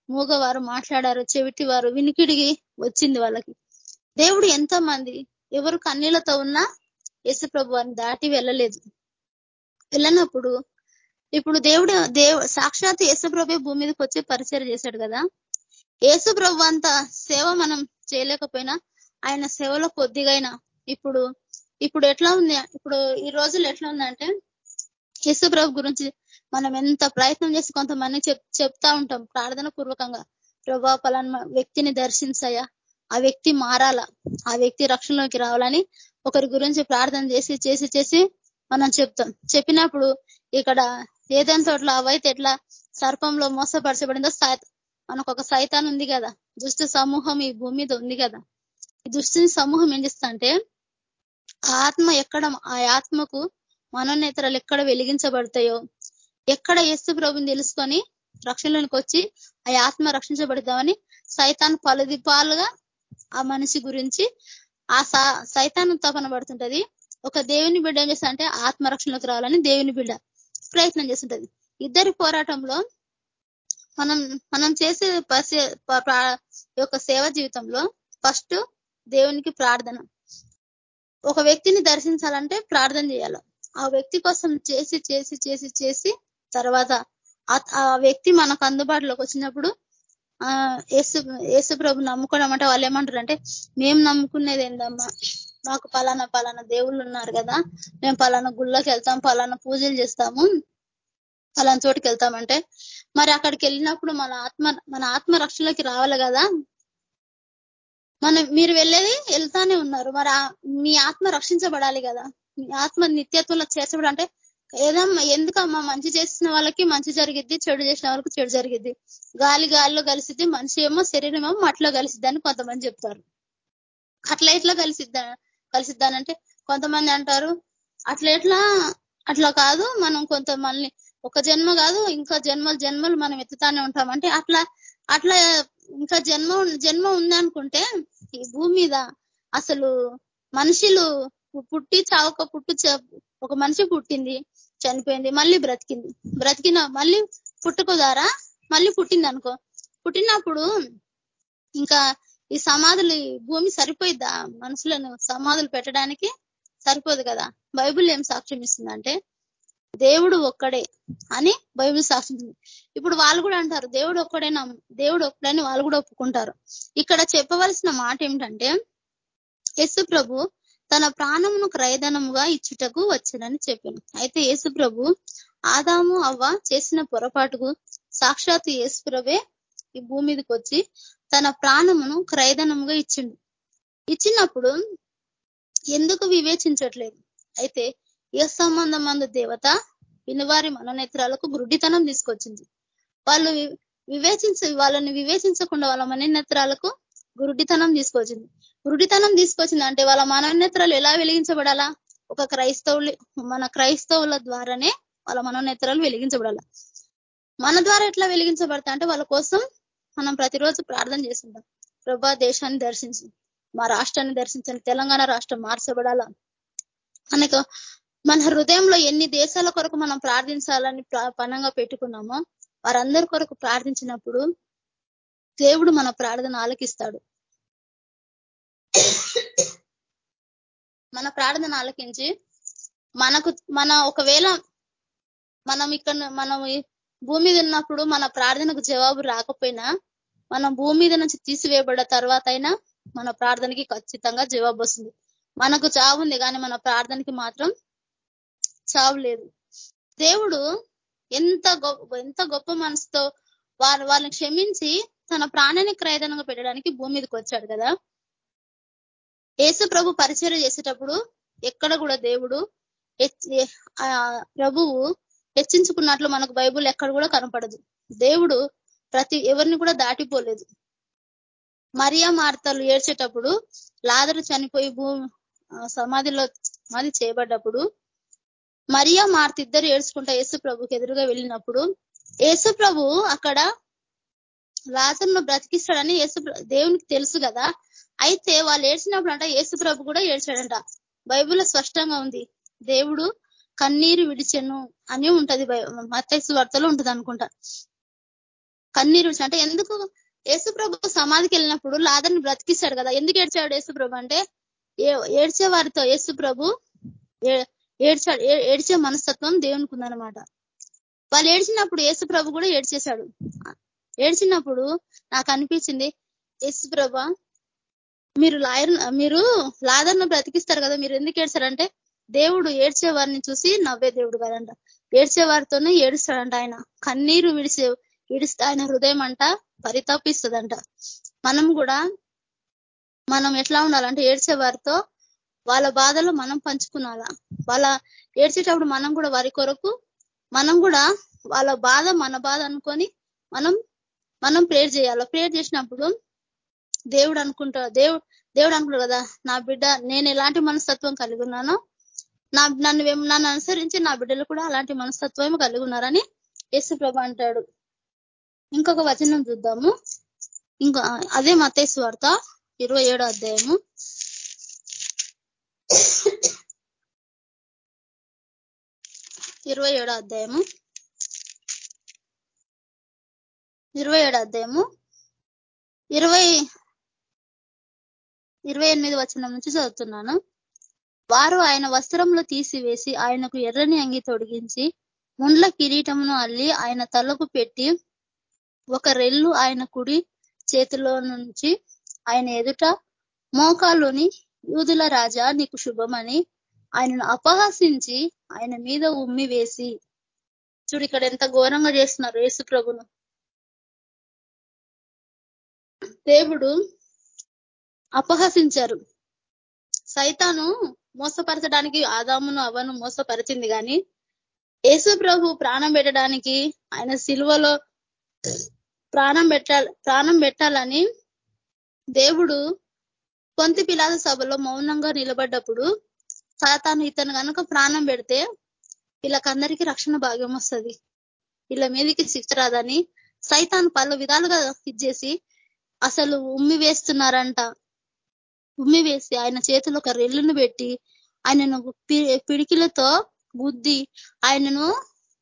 మూగవారు మాట్లాడారు చెవిటి వారు వినికిడిగి వచ్చింది వాళ్ళకి. దేవుడు ఎంతో మంది ఎవరు కన్నీళ్ళతో ఉన్నా యేసుప్రభు అని దాటి వెళ్ళలేదు. వెళ్ళనప్పుడు ఇప్పుడు దేవుడు దేవు సాక్షాత్ యేసుప్రభు భూమి మీదకి వచ్చి పరిచయం చేశాడు కదా. యేసుప్రభు అంత సేవ మనం చేయలేకపోయినా ఆయన సేవలో కొద్దిగైనా ఇప్పుడు ఇప్పుడు ఎట్లా ఉంది ఇప్పుడు ఈ రోజులు ఎట్లా ఉందంటే యేసుప్రభు గురించి మనం ఎంత ప్రయత్నం చేసి కొంతమంది చెప్తా ఉంటాం ప్రార్థన పూర్వకంగా. ప్రభా పలానా వ్యక్తిని దర్శించయా ఆ వ్యక్తి మారాల? ఆ వ్యక్తి రక్షణలోకి రావాలని ఒకరి గురించి ప్రార్థన చేసి చేసి చేసి మనం చెప్తాం. చెప్పినప్పుడు ఇక్కడ ఏదైనా తోటలో అవైతే ఎట్లా సర్పంలో మోసపరచబడిందో మనకు ఒక సైతాన్ ఉంది కదా. దుష్టి సమూహం ఈ భూమి మీద ఉంది కదా. ఈ దుష్టి సమూహం ఏం చేస్తా ఆత్మ ఎక్కడ ఆ ఆత్మకు మనోనేతరాలు ఎక్కడ వెలిగించబడతాయో ఎక్కడ ఎస్సు ప్రభుని తెలుసుకొని రక్షణలోనికి వచ్చి ఆ ఆత్మ రక్షించబడతామని సైతాన్ పలుదిపాలుగా ఆ మనిషి గురించి ఆ సైతాన్ని తపన పడుతుంటది ఒక దేవుని బిడ్డ ఏం చేస్తా అంటే ఆత్మరక్షణలోకి రావాలని దేవుని బిడ్డ ప్రయత్నం చేస్తుంటది. ఇద్దరి పోరాటంలో మనం మనం చేసే యొక్క సేవ జీవితంలో ఫస్ట్ దేవునికి ప్రార్థన. ఒక వ్యక్తిని దర్శించాలంటే ప్రార్థన చేయాలి. ఆ వ్యక్తి కోసం చేసి చేసి చేసి చేసి తర్వాత ఆ వ్యక్తి మనకు అందుబాటులోకి వచ్చినప్పుడు యేసు యేసు ప్రభు నమ్ముకోవడం అంటే వాళ్ళు ఏమంటారు అంటే మేము నమ్ముకునేది ఏందమ్మా? మాకు పలానా పలానా దేవుళ్ళు ఉన్నారు కదా. మేము పలానా గుళ్ళకి వెళ్తాం పలానా పూజలు చేస్తాము. పలానా చోటుకి వెళ్తామంటే మరి అక్కడికి వెళ్ళినప్పుడు మన ఆత్మ మన ఆత్మ రక్షణలోకి రావాలి కదా. మనం మీరు వెళ్ళేది వెళ్తానే ఉన్నారు. మరి మీ ఆత్మ రక్షించబడాలి కదా. మీ ఆత్మ నిత్యత్వంలో చేర్చబడాలంటే ఏదమ్మా ఎందుకమ్మా? మంచి చేసిన వాళ్ళకి మంచి జరిగిద్ది చెడు చేసిన వాళ్ళకి చెడు జరిగిద్ది. గాలి గాలిలో కలిసిద్ది మనిషి ఏమో శరీరం ఏమో మట్టిలో కలిసిద్ది అని కొంతమంది చెప్తారు. అట్లా ఎట్లా కలిసిద్దా కలిసిద్దానంటే కొంతమంది అంటారు అట్లా ఎట్లా? అట్లా కాదు మనం కొంత మనల్ని ఒక జన్మ కాదు ఇంకా జన్మలు జన్మలు మనం ఎత్తుతానే ఉంటామంటే అట్లా అట్లా ఇంకా జన్మ జన్మ ఉందనుకుంటే ఈ భూమి మీద అసలు మనుషులు పుట్టి చావక పుట్టు ఒక మనిషి పుట్టింది చనిపోయింది. మళ్ళీ బ్రతికింది. బ్రతికిన మళ్ళీ పుట్టుకోదారా? ద్వారా మళ్ళీ పుట్టింది అనుకో పుట్టినప్పుడు ఇంకా ఈ సమాధులు భూమి సరిపోయిద్దా? మనుషులను సమాధులు పెట్టడానికి సరిపోదు కదా. బైబుల్ ఏం సాక్ష్యం ఇస్తుందంటే దేవుడు ఒక్కడే అని బైబిల్ సాక్ష్యం ఇప్పుడు వాళ్ళు కూడా అంటారు దేవుడు ఒక్కడే దేవుడు ఒక్కడని వాళ్ళు కూడా ఒప్పుకుంటారు. ఇక్కడ చెప్పవలసిన మాట ఏమిటంటే యస్సు ప్రభు తన ప్రాణమును క్రయధనముగా ఇచ్చుటకు వచ్చనని చెప్పాను. అయితే యేసు ప్రభు ఆదాము అవ్వ చేసిన పొరపాటుకు సాక్షాత్ యేసు ప్రభే ఈ భూమి మీదకి వచ్చి తన ప్రాణమును క్రయధనముగా ఇచ్చిండు. ఇచ్చినప్పుడు ఎందుకు వివేచించట్లేదు? అయితే ఏ సంబంధం దేవత వినివారి మననేత్రాలకు గురుడితనం తీసుకొచ్చింది. వాళ్ళు వివేచించ వాళ్ళని వివేచించకుండా వాళ్ళ మననేత్రాలకు గురుడితనం తీసుకొచ్చింది. గురుడితనం తీసుకొచ్చింది అంటే వాళ్ళ మనోనేత్రాలు ఎలా వెలిగించబడాలా? ఒక క్రైస్తవులు మన క్రైస్తవుల ద్వారానే వాళ్ళ మనోనేత్రాలు వెలిగించబడాల? మన ద్వారా ఎట్లా వెలిగించబడతా అంటే వాళ్ళ కోసం మనం ప్రతిరోజు ప్రార్థన చేస్తుంటాం. ప్రభా దేశాన్ని దర్శించి. మా రాష్ట్రాన్ని దర్శించండి. తెలంగాణ రాష్ట్రం మార్చబడాల? మనకు మన హృదయంలో ఎన్ని దేశాల కొరకు మనం ప్రార్థించాలని పనంగా పెట్టుకున్నామో వారందరి కొరకు ప్రార్థించినప్పుడు దేవుడు మన ప్రార్థన ఆలకిస్తాడు. మన ప్రార్థన ఆలకించి మనకు మన ఒకవేళ మనం ఇక్కడ మనం భూమి మీద ఉన్నప్పుడు మన ప్రార్థనకు జవాబు రాకపోయినా మనం భూమి మీద నుంచి తీసివేయబడ్డ తర్వాత అయినా మన ప్రార్థనకి ఖచ్చితంగా జవాబు వస్తుంది. మనకు చావు ఉంది కానీ మన ప్రార్థనకి మాత్రం చావు లేదు. దేవుడు ఎంత గొప్ప ఎంత గొప్ప మనసుతో వారు వాళ్ళని క్షమించి తన ప్రాణాన్ని క్రయదనంగా పెట్టడానికి భూమి మీదకి వచ్చాడు కదా. యేసు ప్రభు పరిచయం చేసేటప్పుడు ఎక్కడ కూడా దేవుడు ప్రభువు హెచ్చించుకున్నట్లు మనకు బైబుల్ ఎక్కడ కూడా కనపడదు. దేవుడు ప్రతి ఎవరిని కూడా దాటిపోలేదు. మరియా మార్తలు ఏడ్చేటప్పుడు లాదరు చనిపోయి భూమి సమాధిలో సమాధి చేయబడ్డప్పుడు మరియా మార్త ఇద్దరు ఏడ్చుకుంటా యేసు ప్రభుకి ఎదురుగా వెళ్ళినప్పుడు యేసు ప్రభు అక్కడ లాజర్ను బ్రతికిస్తాడని యేసు దేవునికి తెలుసు కదా. అయితే వాళ్ళు ఏడ్చినప్పుడు అంట యేసుప్రభు కూడా ఏడ్చాడంట. బైబిల్లో స్పష్టంగా ఉంది. దేవుడు కన్నీరు విడిచెను అని ఉంటది మత్స్సు వార్తలో ఉంటది అనుకుంటా. కన్నీరు అంటే ఎందుకు? యేసుప్రభు సమాధికి వెళ్ళినప్పుడు లాదర్ని బ్రతికిస్తాడు కదా. ఎందుకు ఏడ్చాడు యేసుప్రభు అంటే ఏడ్చే వారితో యేసుప్రభు ఏడ్చాడు ఏడ్చే మనస్తత్వం దేవునికి ఉందనమాట వాళ్ళు ఏడ్చినప్పుడు యేసుప్రభు కూడా ఏడ్చేశాడు. ఏడ్చినప్పుడు నాకు అనిపించింది యేసుప్రభ మీరు లాయర్ మీరు లాదర్ను బ్రతికిస్తారు కదా మీరు ఎందుకు ఏడ్చారంటే దేవుడు ఏడ్చే వారిని చూసి నవ్వే దేవుడు కదంట. ఏడ్చే వారితోనే ఏడుస్తాడంట ఆయన. కన్నీరు విడిచే విడిస్తే ఆయన హృదయం అంట పరితాపిస్తుందంట. మనం కూడా మనం ఎట్లా ఉండాలంటే ఏడ్చే వారితో వాళ్ళ బాధలు మనం పంచుకున్నాలా వాళ్ళ ఏడ్చేటప్పుడు మనం కూడా వారి కొరకు మనం కూడా వాళ్ళ బాధ మన బాధ అనుకొని మనం మనం ప్రేర్ చేయాలి? ప్రేర్ చేసినప్పుడు దేవుడు అనుకుంటా దేవుడు దేవుడు అనుకుంటాడు కదా నా బిడ్డ నేను ఎలాంటి మనస్తత్వం కలిగి ఉన్నానో నా నన్ను నన్ను అనుసరించి నా బిడ్డలు కూడా అలాంటి మనస్తత్వం కలిగి ఉన్నారని యేసు ప్రభ అంటాడు. ఇంకొక వచనం చూద్దాము. ఇంకా అదే మతేసు వార్త ఇరవై ఏడో అధ్యాయము. ఇరవై ఏడో అధ్యాయము. ఇరవై ఏడో అధ్యాయము. ఇరవై ఇరవై ఎనిమిది వచనం నుంచి చదువుతున్నాను. వారు ఆయన వస్త్రంలో తీసివేసి ఆయనకు ఎర్రని అంగి తొడిగించి ముండ్ల కిరీటమును అల్లి ఆయన తలకు పెట్టి ఒక రెల్లు ఆయన కుడి చేతిలో నుంచి ఆయన ఎదుట మోకాలోని యూదుల రాజా నీకు శుభమని ఆయనను అపహాసించి ఆయన మీద ఉమ్మి వేసి. చూడు ఇక్కడ ఎంత ఘోరంగా చేస్తున్నారు యేసు ప్రభును దేవుడు అపహసించారు. సైతాను మోసపరచడానికి ఆదామును అవను మోసపరిచింది కానీ యేసు ప్రభు ప్రాణం పెట్టడానికి ఆయన సిలువలో ప్రాణం పెట్టాలి ప్రాణం పెట్టాలని దేవుడు పొంతి పిలాద సభలో మౌనంగా నిలబడ్డప్పుడు సాతాను ఇతను కనుక ప్రాణం పెడితే వీళ్ళకందరికీ రక్షణ భాగ్యం వస్తుంది. వీళ్ళ మీదకి శిక్ష రాదని సైతాన్ పలు విధాలుగా ఇచ్చేసి అసలు ఉమ్మి వేస్తున్నారంట. ఉమ్మి వేసి ఆయన చేతిలో ఒక రెల్లును పెట్టి ఆయనను పిడికిలతో గుద్ది ఆయనను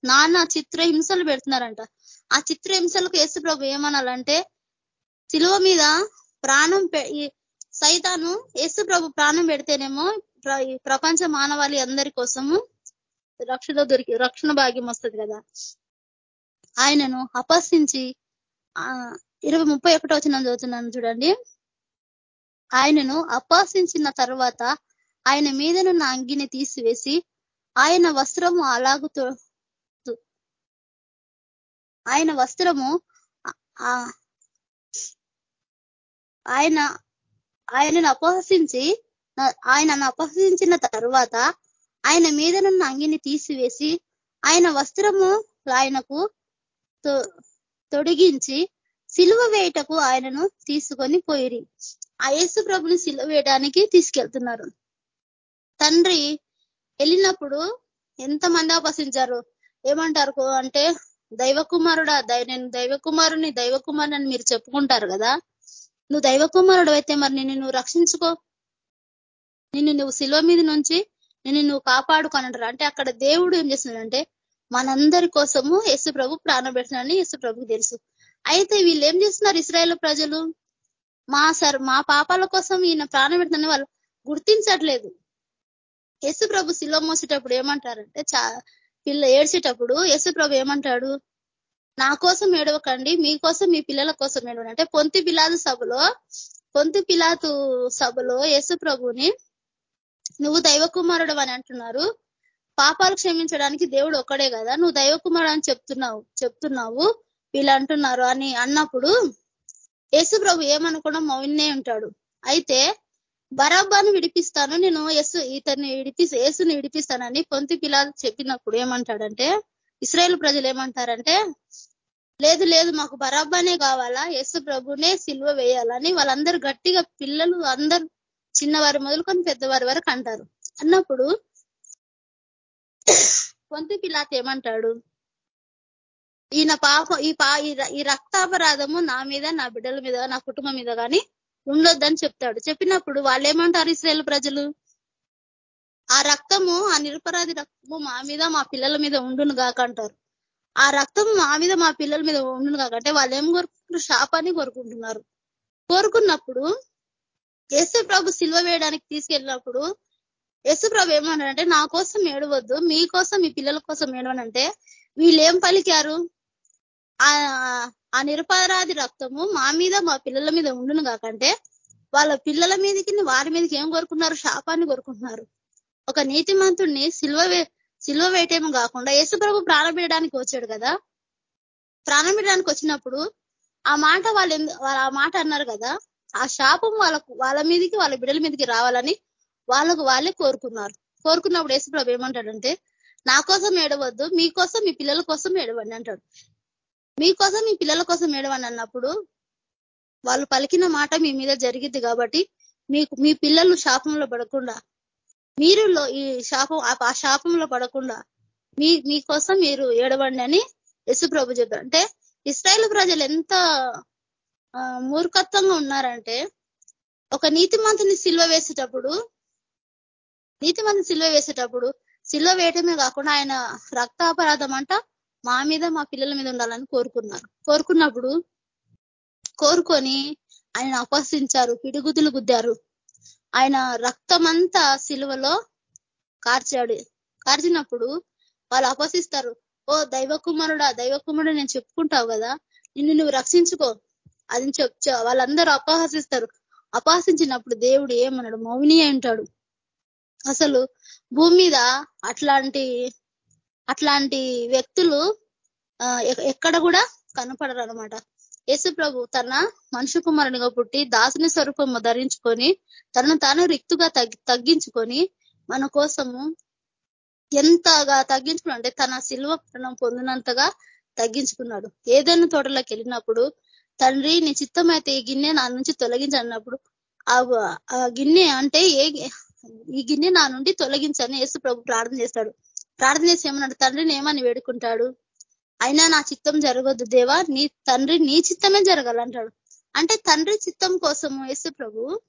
నాన్న చిత్ర హింసలు పెడుతున్నారంట. ఆ చిత్ర హింసలకు యేసు ప్రభు ఏమనాలంటే శిలువ మీద ప్రాణం సైతాను యేసు ప్రభు ప్రాణం పెడితేనేమో ప్రపంచ మానవాళి అందరి కోసము రక్షణ దొరికి రక్షణ భాగ్యం వస్తుంది కదా. ఆయనను అపస్సించి ఇరవై ముప్పై ఒకటో వచ్చిన చదువుతున్నాను చూడండి. ఆయనను అపాసించిన తర్వాత ఆయన మీదనున్న అంగిని తీసివేసి ఆయన వస్త్రము అలాగు ఆయన వస్త్రము ఆయన ఆయనను అపహసించి ఆయనను అపహసించిన తర్వాత ఆయన మీదనున్న అంగిని తీసివేసి ఆయన వస్త్రము ఆయనకు తొడిగించి సిలువ వేయటకు ఆయనను తీసుకొని పోయిరి. ఆ యేసు ప్రభుని సిలువ వేయడానికి తీసుకెళ్తున్నారు. తండ్రి వెళ్ళినప్పుడు ఎంత ఆపసించారు? ఏమంటారు అంటే దైవ కుమారుడా నేను దైవ కుమారుని దైవ కుమారుని మీరు చెప్పుకుంటారు కదా? నువ్వు దైవ కుమారుడు అయితే మరి నిన్ను నువ్వు రక్షించుకో. నిన్ను నువ్వు శిలువ మీద నుంచి నిన్ను నువ్వు కాపాడుకోనంటారు. అంటే అక్కడ దేవుడు ఏం చేస్తున్నాడంటే మనందరి కోసము యేసు ప్రభు ప్రాణం పెడుతున్నాడని యేసు ప్రభుకి తెలుసు. అయితే వీళ్ళు ఏం చేస్తున్నారు ఇస్రాయేల్ ప్రజలు? మా సర్ మా పాపాల కోసం ఈయన ప్రాణం పెడుతున్న వాళ్ళు గుర్తించట్లేదు. యేసు ప్రభు శిలో మోసేటప్పుడు ఏమంటారంటే చా పిల్ల ఏడ్చేటప్పుడు యశు ప్రభు ఏమంటాడు? నా కోసం ఏడవకండి మీకోసం మీ పిల్లల కోసం ఏడవండి అంటే పొంతి పిలాదు సభలో పొంతి పిలాతు సభలో యేసు ప్రభుని నువ్వు దైవ కుమారుడు అని అంటున్నారు. పాపాలు క్షమించడానికి దేవుడు ఒక్కడే కదా నువ్వు దైవ కుమారుడు అని చెప్తున్నావు చెప్తున్నావు వీళ్ళు అంటున్నారు అని అన్నప్పుడు యేసు ప్రభు ఏమనుకోవడం మౌన్నే ఉంటాడు. అయితే బరాబాను విడిపిస్తాను నేను యేసు ఇతన్ని విడిపి యేసుని విడిపిస్తానని పొంతి పిల్లలు చెప్పినప్పుడు ఏమంటాడంటే ఇస్రాయేల్ ప్రజలు ఏమంటారంటే లేదు లేదు మాకు బరాబ్బానే కావాలా యేసు ప్రభునే సిల్వ వేయాలని వాళ్ళందరూ గట్టిగా పిల్లలు అందరూ చిన్నవారు మొదలుకొని పెద్దవారి వరకు అంటారు. అన్నప్పుడు పొంతి పిల్లాత ఏమంటాడు ఈయన పాప ఈ పా ఈ రక్తాపరాధము నా మీద నా బిడ్డల మీద నా కుటుంబం మీద కానీ ఉండొద్దని చెప్తాడు. చెప్పినప్పుడు వాళ్ళు ఏమంటారు ఇస్రాయేల్ ప్రజలు? ఆ రక్తము ఆ నిరపరాధి రక్తము మా మీద మా పిల్లల మీద ఉండును కాక అంటారు. ఆ రక్తము మా మీద మా పిల్లల మీద ఉండును కాకంటే వాళ్ళు ఏం కోరుకుంటున్నారు? శాపాన్ని కోరుకుంటున్నారు. కోరుకున్నప్పుడు యేసు ప్రభు సిల్వ వేయడానికి తీసుకెళ్ళినప్పుడు యేసు ప్రభు ఏమన్నాడంటే నా కోసం ఏడవద్దు మీకోసం మీ పిల్లల కోసం ఏడవనంటే వీళ్ళు ఏం పలికారు? ఆ నిరపరాధి రక్తము మా మీద మా పిల్లల మీద ఉండును కాకంటే వాళ్ళ పిల్లల మీదకి వారి మీదకి ఏం కోరుకున్నారు శాపాన్ని కోరుకుంటున్నారు. ఒక నీతిమంతుడిని సిల్వ సిల్వ వేటేమో కాకుండా యేసుప్రభు ప్రాణం పెట్టడానికి వచ్చాడు కదా. ప్రాణం పెట్టడానికి వచ్చినప్పుడు ఆ మాట వాళ్ళు ఆ మాట అన్నారు కదా ఆ శాపం వాళ్ళకు వాళ్ళ మీదకి వాళ్ళ బిడ్డల మీదకి రావాలని వాళ్ళకు వాళ్ళే కోరుకున్నారు. కోరుకున్నప్పుడు యేసుప్రభు ఏమంటాడంటే నా కోసం ఏడవద్దు మీకోసం మీ పిల్లల కోసం ఏడవండి అంటాడు. మీకోసం మీ పిల్లల కోసం ఏడవని అన్నప్పుడు వాళ్ళు పలికిన మాట మీ మీద జరిగిద్ది కాబట్టి మీకు మీ పిల్లలు శాపంలో పడకుండా మీరు ఈ శాపం ఆ శాపంలో పడకుండా మీ మీకోసం మీరు ఏడవండి అని యశుప్రభు చెప్పారు అంటే ఇస్రాయేల్ ప్రజలు ఎంత మూర్ఖత్వంగా ఉన్నారంటే ఒక నీతిమంతుని సిల్వ వేసేటప్పుడు నీతిమంతుని సిల్వ వేసేటప్పుడు సిల్వ వేయటమే కాకుండా ఆయన రక్తాపరాధం అంట మా మీద మా పిల్లల మీద ఉండాలని కోరుకున్నారు. కోరుకున్నప్పుడు కోరుకొని ఆయన అపహసించారు పిడుగుదులు గుద్దారు. ఆయన రక్తమంతా సిలువలో కార్చాడు. కార్చినప్పుడు వాళ్ళు అపసిస్తారు ఓ దైవ కుమారుడా దైవ కుమారుడు నేను చెప్పుకుంటావు కదా నిన్ను నువ్వు రక్షించుకో. అది చెప్ వాళ్ళందరూ అపహసిస్తారు అపహసించినప్పుడు దేవుడు ఏమన్నాడు? మౌని అంటాడు. అసలు భూమి మీద అట్లాంటి అట్లాంటి వ్యక్తులు ఎక్కడ కూడా కనపడరు అనమాట యేసు ప్రభు తన మనుషు కుమారునిగా పుట్టి దాసుని స్వరూపము ధరించుకొని తనను తాను రిక్తుగా తగ్గించుకొని మన కోసము ఎంతగా తగ్గించుకున్నాడు అంటే తన శిల్వ ప్రణం పొందినంతగా తగ్గించుకున్నాడు. ఏదైనా తోటలోకి వెళ్ళినప్పుడు తండ్రి నీ చిత్తం అయితే ఈ గిన్నె నా నుంచి తొలగించన్నప్పుడు ఆ గిన్నె అంటే ఏ ఈ గిన్నె నా నుండి తొలగించని యేసు ప్రభు ప్రార్థన చేస్తాడు. ప్రార్థన చేసి ఏమన్నాడు తండ్రిని ఏమని వేడుకుంటాడు. అయినా నా చిత్తం జరగదు దేవా. నీ తండ్రి నీ చిత్తమే జరగాలంటాడు అంటే తండ్రి చిత్తం కోసము యేసు ప్రభు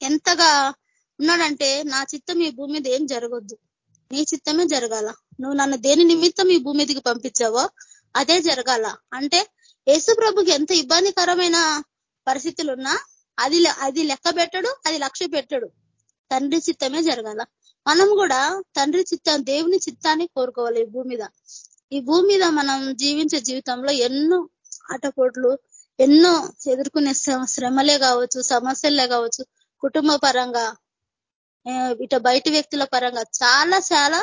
ఎంతగా ఉన్నాడంటే నా చిత్తం ఈ భూమి మీద ఏం జరగొద్దు. నీ చిత్తమే జరగాల. నువ్వు నన్ను దేని నిమిత్తం ఈ భూమి మీదకి పంపించావో అదే జరగాల. అంటే యేసు ప్రభుకి ఎంత ఇబ్బందికరమైన పరిస్థితులు ఉన్నా అది అది లెక్క పెట్టడు అది లక్ష్య పెట్టడు. తండ్రి చిత్తమే జరగాల. మనం కూడా తండ్రి చిత్తం దేవుని చిత్తాన్ని కోరుకోవాలి ఈ భూమి మీద. ఈ భూమి మీద మనం జీవించే జీవితంలో ఎన్నో ఆటపోట్లు ఎన్నో ఎదుర్కొనే శ్రమలే కావచ్చు సమస్యలే కావచ్చు కుటుంబ పరంగా ఇట బయట వ్యక్తుల పరంగా చాలా చాలా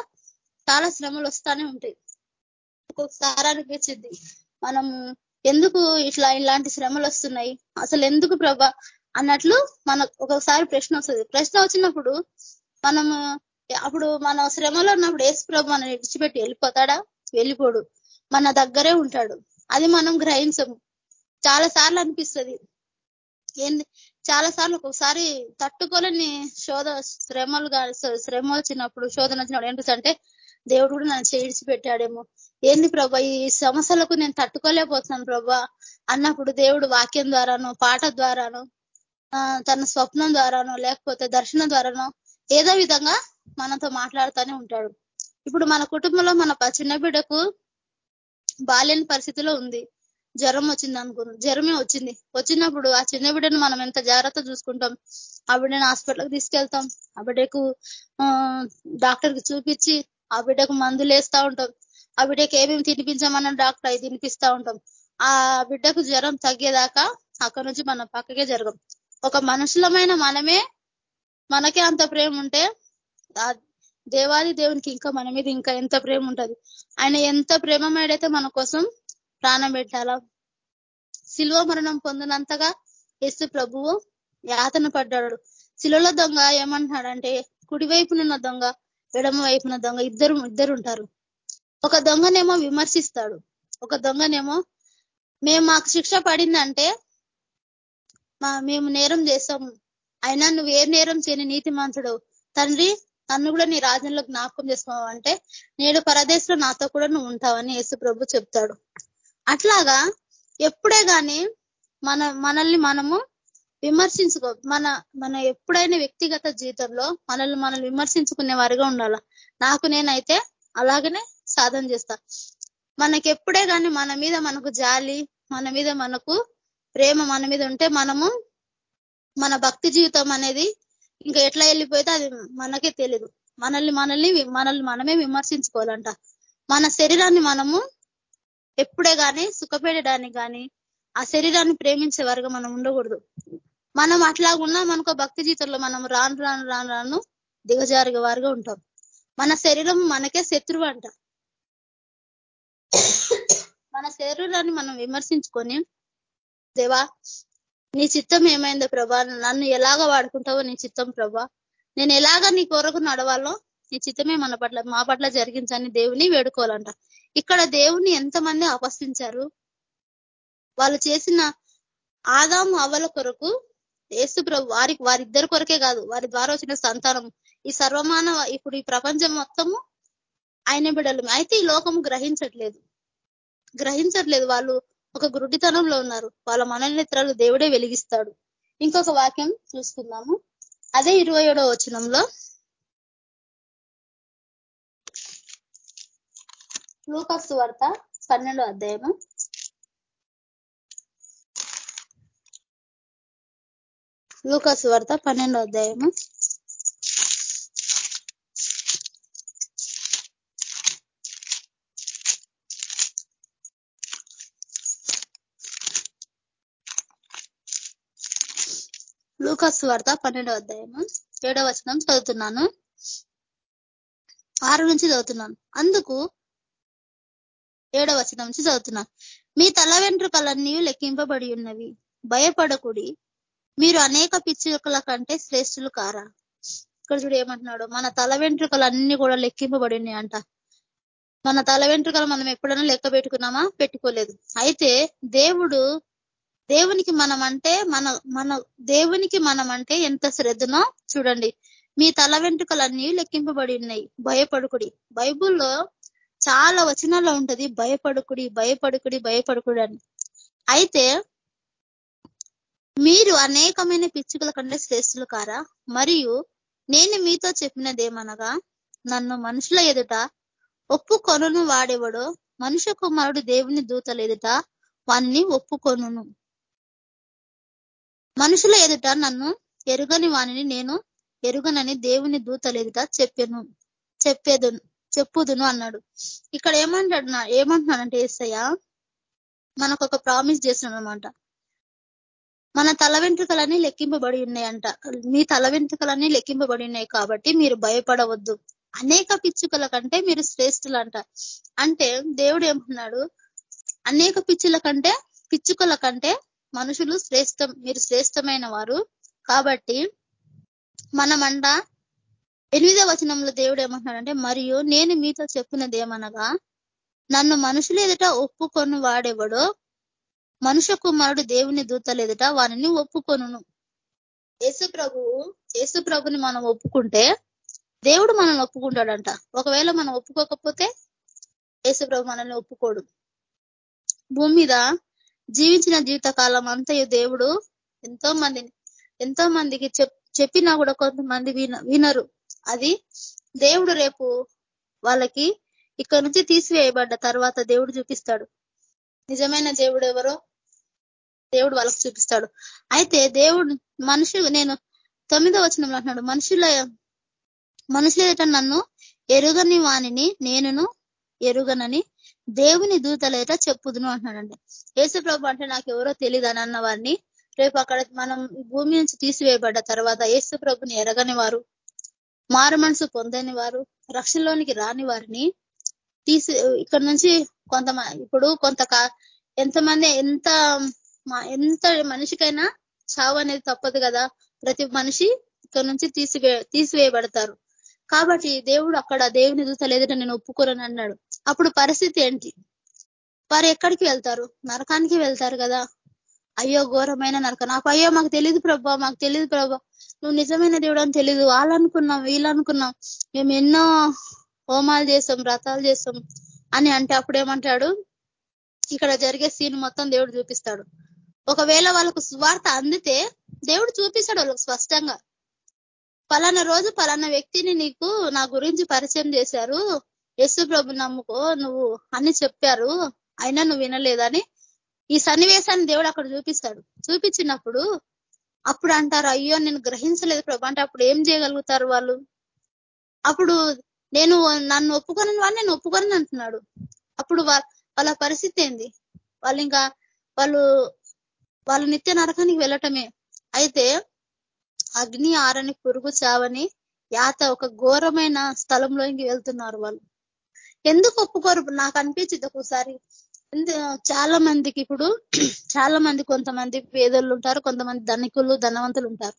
చాలా శ్రమలు వస్తానే ఉంటాయి. ఒక్కొక్కసారి అనిపించింది. మనం ఎందుకు ఇట్లా ఇలాంటి శ్రమలు వస్తున్నాయి? అసలు ఎందుకు ప్రభ? అన్నట్లు మన ఒకసారి ప్రశ్న వస్తుంది. ప్రశ్న వచ్చినప్పుడు మనము అప్పుడు మన శ్రమలో ఉన్నప్పుడు ఏసు ప్రభు మనం విడిచిపెట్టి వెళ్ళిపోతాడా? వెళ్ళిపోడు. మన దగ్గరే ఉంటాడు. అది మనం గ్రహించము. చాలా సార్లు అనిపిస్తుంది. ఏంది చాలా సార్లు ఒక్కొక్కసారి తట్టుకోలేని శోధ శ్రమలు శ్రమ వచ్చినప్పుడు శోధన వచ్చినప్పుడు ఏంటంటే దేవుడు కూడా నన్ను చేయించి పెట్టాడేమో. ఏంది ప్రభా ఈ సమస్యలకు నేను తట్టుకోలేకపోతున్నాను ప్రభా. అన్నప్పుడు దేవుడు వాక్యం ద్వారానో పాట ద్వారానో తన స్వప్నం ద్వారానో లేకపోతే దర్శనం ద్వారానో ఏదో విధంగా మనతో మాట్లాడుతూనే ఉంటాడు. ఇప్పుడు మన కుటుంబంలో మన చిన్న బిడ్డకు బాలేని పరిస్థితిలో ఉంది. జ్వరం వచ్చింది అనుకున్నాం జ్వరమే వచ్చింది. వచ్చినప్పుడు ఆ చిన్న బిడ్డను మనం ఎంత జాగ్రత్త చూసుకుంటాం? ఆ బిడ్డను హాస్పిటల్కి తీసుకెళ్తాం. ఆ బిడ్డకు డాక్టర్కి చూపించి ఆ బిడ్డకు మందులు వేస్తా ఉంటాం. ఆ బిడ్డకి ఏమేమి తినిపించామన్న డాక్టర్ అవి తినిపిస్తా ఉంటాం. ఆ బిడ్డకు జ్వరం తగ్గేదాకా అక్కడ నుంచి మనం పక్కకే జరగం. ఒక మనుషులమైన మనమే మనకే అంత ప్రేమ ఉంటే దేవాది దేవునికి ఇంకా మన మీద ఇంకా ఎంత ప్రేమ ఉంటుంది. ఆయన ఎంత ప్రేమమేడైతే మన కోసం ప్రాణం పెట్టాలా? శిల్వ మరణం పొందినంతగా యేసు ప్రభువు యాతన పడ్డాడు. శిలువల దొంగ ఏమంటున్నాడంటే కుడివైపునున్న దొంగ ఎడమ వైపున దొంగ ఇద్దరు ఇద్దరు ఉంటారు. ఒక దొంగనేమో విమర్శిస్తాడు. ఒక దొంగనేమో మేము మాకు శిక్ష పడిందంటే మా మేము నేరం చేస్తాము. అయినా నువ్వు ఏ నేరం చేయని నీతి మంతుడు తండ్రి నన్ను కూడా నీ రాజ్యంలో జ్ఞాపకం చేసుకోవు అంటే నేడు పరదేశంలో నాతో కూడా నువ్వు ఉంటావని యేసు ప్రభు చెప్తాడు. అట్లాగా ఎప్పుడే కానీ మన మనల్ని మనము విమర్శించుకో మన మన ఎప్పుడైనా వ్యక్తిగత జీవితంలో మనల్ని మనల్ని విమర్శించుకునే వారిగా ఉండాల. నాకు నేనైతే అలాగనే సాధన చేస్తా. మనకి ఎప్పుడే కానీ మన మీద మనకు జాలి మన మీద మనకు ప్రేమ మన మీద ఉంటే మనము మన భక్తి జీవితం అనేది ఇంకా ఎట్లా వెళ్ళిపోతే అది మనకే తెలియదు మనల్ని మనల్ని మనల్ని మనమే విమర్శించుకోవాలంట. మన శరీరాన్ని మనము ఎప్పుడే కానీ సుఖపెట్టడానికి కానీ ఆ శరీరాన్ని ప్రేమించే వరకు మనం ఉండకూడదు. మనం అట్లాగున్నా మనకు భక్తి జీవితంలో మనం రాను రాను రాను రాను దిగజారుగా వారుగా ఉంటాం. మన శరీరం మనకే శత్రువు అంట. మన శరీరాన్ని మనం విమర్శించుకొని దేవా నీ చిత్తం ఏమైందో ప్రభా? నన్ను ఎలాగ వాడుకుంటావో నీ చిత్తం ప్రభా? నేను ఎలాగ నీ కొరకు నడవాలో నీ చిత్తమే మన పట్ల మా పట్ల జరిగించని దేవుని వేడుకోవాలంట. ఇక్కడ దేవుని ఎంతమంది అపస్థించారు వాళ్ళు చేసిన ఆదాము అవల కొరకు ఏసు ప్రభు వారికి వారిద్దరి కొరకే కాదు వారి ద్వారా వచ్చిన సంతానం. ఈ సర్వమానవ ఇప్పుడు ఈ ప్రపంచం మొత్తము ఆయన బిడలు అయితే ఈ లోకము గ్రహించట్లేదు. గ్రహించట్లేదు. వాళ్ళు ఒక గురుడితనంలో ఉన్నారు. వాళ్ళ మననేత్రాలు దేవుడే వెలిగిస్తాడు. ఇంకొక వాక్యం చూసుకుందాము. అదే ఇరవై ఏడో వచనంలో. లూకస్ వార్త పన్నెండో అధ్యాయము. లూకస్ వార్త పన్నెండో అధ్యాయము. లూకాసు వార్త పన్నెండవ అధ్యాయము ఏడవ వచనం చదువుతున్నాను. ఆరు నుంచి చదువుతున్నాను. అందుకు ఏడవ వచనం నుంచి చదువుతున్నాను. మీ తల వెంట్రుకలన్నీ లెక్కింపబడి ఉన్నవి. భయపడకుడి. మీరు అనేక పిచ్చుకల కంటే శ్రేష్ఠులు కారా? ఇక్కడ చూడు ఏమంటున్నాడు మన తల వెంట్రుకలన్నీ కూడా లెక్కింపబడి ఉన్నాయంట మన తల వెంట్రుకలు మనం ఎప్పుడైనా లెక్క పెట్టుకున్నామా? పెట్టుకోలేదు. అయితే దేవుడు దేవునికి మనం అంటే మన మన దేవునికి మనం అంటే ఎంత శ్రద్ధనో చూడండి. మీ తల వెంట్రుకలన్నీ లెక్కింపబడి ఉన్నాయి. భయపడుకుడి. బైబుల్లో చాలా వచనాల్లో ఉంటది భయపడుకుడి భయపడుకుడి భయపడుకుడి అని. అయితే మీరు అనేకమైన పిచ్చుకల కంటే శ్రేష్ఠులు కారా? మరియు నేను మీతో చెప్పినదేమనగా నన్ను మనుషుల ఎదుట ఒప్పుకొనును వాడేవాడో? మనుష్య కుమారుడు దేవుని దూతలు ఎదుట వాన్ని ఒప్పుకొనును. మనుషుల ఎదుట నన్ను ఎరుగని వాణిని నేను ఎరుగనని దేవుని దూతల ఎదుట చెప్పాను చెప్పేదును చెప్పుదును అన్నాడు. ఇక్కడ ఏమంటాడు ఏమంటున్నాడంటే ఏసయ్య మనకు ఒక ప్రామిస్ చేస్తున్నాడు అనమాట మన తల వెంట్రుకలన్నీ లెక్కింపబడి ఉన్నాయంట. మీ తల వెంట్రుకలన్నీ లెక్కింపబడి ఉన్నాయి కాబట్టి మీరు భయపడవద్దు. అనేక పిచ్చుకల కంటే మీరు శ్రేష్ఠులంట. అంటే దేవుడు ఏమంటున్నాడు అనేక పిచ్చుల కంటే పిచ్చుకల కంటే మనుషులు శ్రేష్టం మీరు శ్రేష్టమైన వారు. కాబట్టి మనమంట ఎనిమిదో వచనంలో దేవుడు ఏమంటున్నాడంటే మరియు నేను మీతో చెప్పినది ఏమనగా నన్ను మనుషులు ఎదుట ఒప్పుకొని వాడెవడో మనుష్య కుమారుడు దేవుని దూతలు ఎదుట వారిని ఒప్పుకొను యేసు ప్రభువు యేసు ప్రభుని మనం ఒప్పుకుంటే దేవుడు మనల్ని ఒప్పుకుంటాడంట. ఒకవేళ మనం ఒప్పుకోకపోతే యేసు ప్రభు మనల్ని ఒప్పుకోడు. భూమి మీద జీవించిన జీవిత కాలం అంతయు దేవుడు ఎంతో మందిని ఎంతో మందికి చెప్పినా కూడా కొంతమంది వినరు. అది దేవుడు రేపు వాళ్ళకి ఇక్కడ నుంచి తీసివేయబడ్డ తర్వాత దేవుడు చూపిస్తాడు. నిజమైన దేవుడు ఎవరో దేవుడు వాళ్ళకి చూపిస్తాడు. అయితే దేవుడు మనుషు నేను తొమ్మిదో వచనంలో అంటున్నాడు మనుషుల మనుషుల నన్ను ఎరుగని వాణిని నేనును ఎరుగనని దేవుని దూతలేట చెప్పుదును అంటున్నాడండి. యేసు ప్రభు అంటే నాకు ఎవరో తెలియదు అని అన్న వారిని రేపు అక్కడ మనం భూమి నుంచి తీసివేయబడ్డ తర్వాత యేసు ప్రభుని ఎరగని వారు మారు మనసు పొందని వారు రక్షణలోనికి రాని వారిని తీసి ఇక్కడ నుంచి కొంత ఇప్పుడు కొంత ఎంతమంది ఎంత ఎంత మనిషికైనా చావు అనేది తప్పదు కదా. ప్రతి మనిషి ఇక్కడ నుంచి తీసివే తీసివేయబడతారు. కాబట్టి దేవుడు అక్కడ దేవుని దూత లేదంటే నేను ఒప్పుకోరని అన్నాడు. అప్పుడు పరిస్థితి ఏంటి? వారు ఎక్కడికి వెళ్తారు? నరకానికి వెళ్తారు కదా. అయ్యో ఘోరమైన నరక. నాకు అయ్యో మాకు తెలియదు ప్రభా మాకు తెలియదు ప్రభా. నువ్వు నిజమైన దేవుడు అని తెలియదు వాళ్ళు అనుకున్నాం వీళ్ళు అనుకున్నాం మేము ఎన్నో హోమాలు చేస్తాం వ్రతాలు చేస్తాం అని అంటే అప్పుడు ఏమంటాడు? ఇక్కడ జరిగే సీన్ మొత్తం దేవుడు చూపిస్తాడు. ఒకవేళ వాళ్ళకు స్వార్థ అందితే దేవుడు చూపిస్తాడు వాళ్ళకు స్పష్టంగా. పలానా రోజు పలానా వ్యక్తిని నీకు నా గురించి పరిచయం చేశారు. యశు ప్రభు నమ్ముకో నువ్వు అని చెప్పారు. అయినా నువ్వు వినలేదని ఈ సన్నివేశాన్ని దేవుడు అక్కడ చూపిస్తాడు. చూపించినప్పుడు అప్పుడు అంటారు అయ్యో నేను గ్రహించలేదు ప్రభు. అంటే అప్పుడు ఏం చేయగలుగుతారు వాళ్ళు? అప్పుడు నేను నన్ను ఒప్పుకొని వాడిని నేను ఒప్పుకొని అంటున్నాడు. అప్పుడు వాళ్ళ పరిస్థితి ఏంది? వాళ్ళు ఇంకా వాళ్ళు వాళ్ళు నిత్య నరకానికి వెళ్ళటమే. అయితే అగ్ని ఆరని పురుగు చావని యాత ఒక ఘోరమైన స్థలంలోకి వెళ్తున్నారు వాళ్ళు. ఎందుకు ఒప్పుకోరు? నాకు అనిపించింది ఒక్కోసారి. చాలా మందికి ఇప్పుడు చాలా మంది కొంతమంది పేదోళ్ళు ఉంటారు కొంతమంది ధనికులు ధనవంతులు ఉంటారు.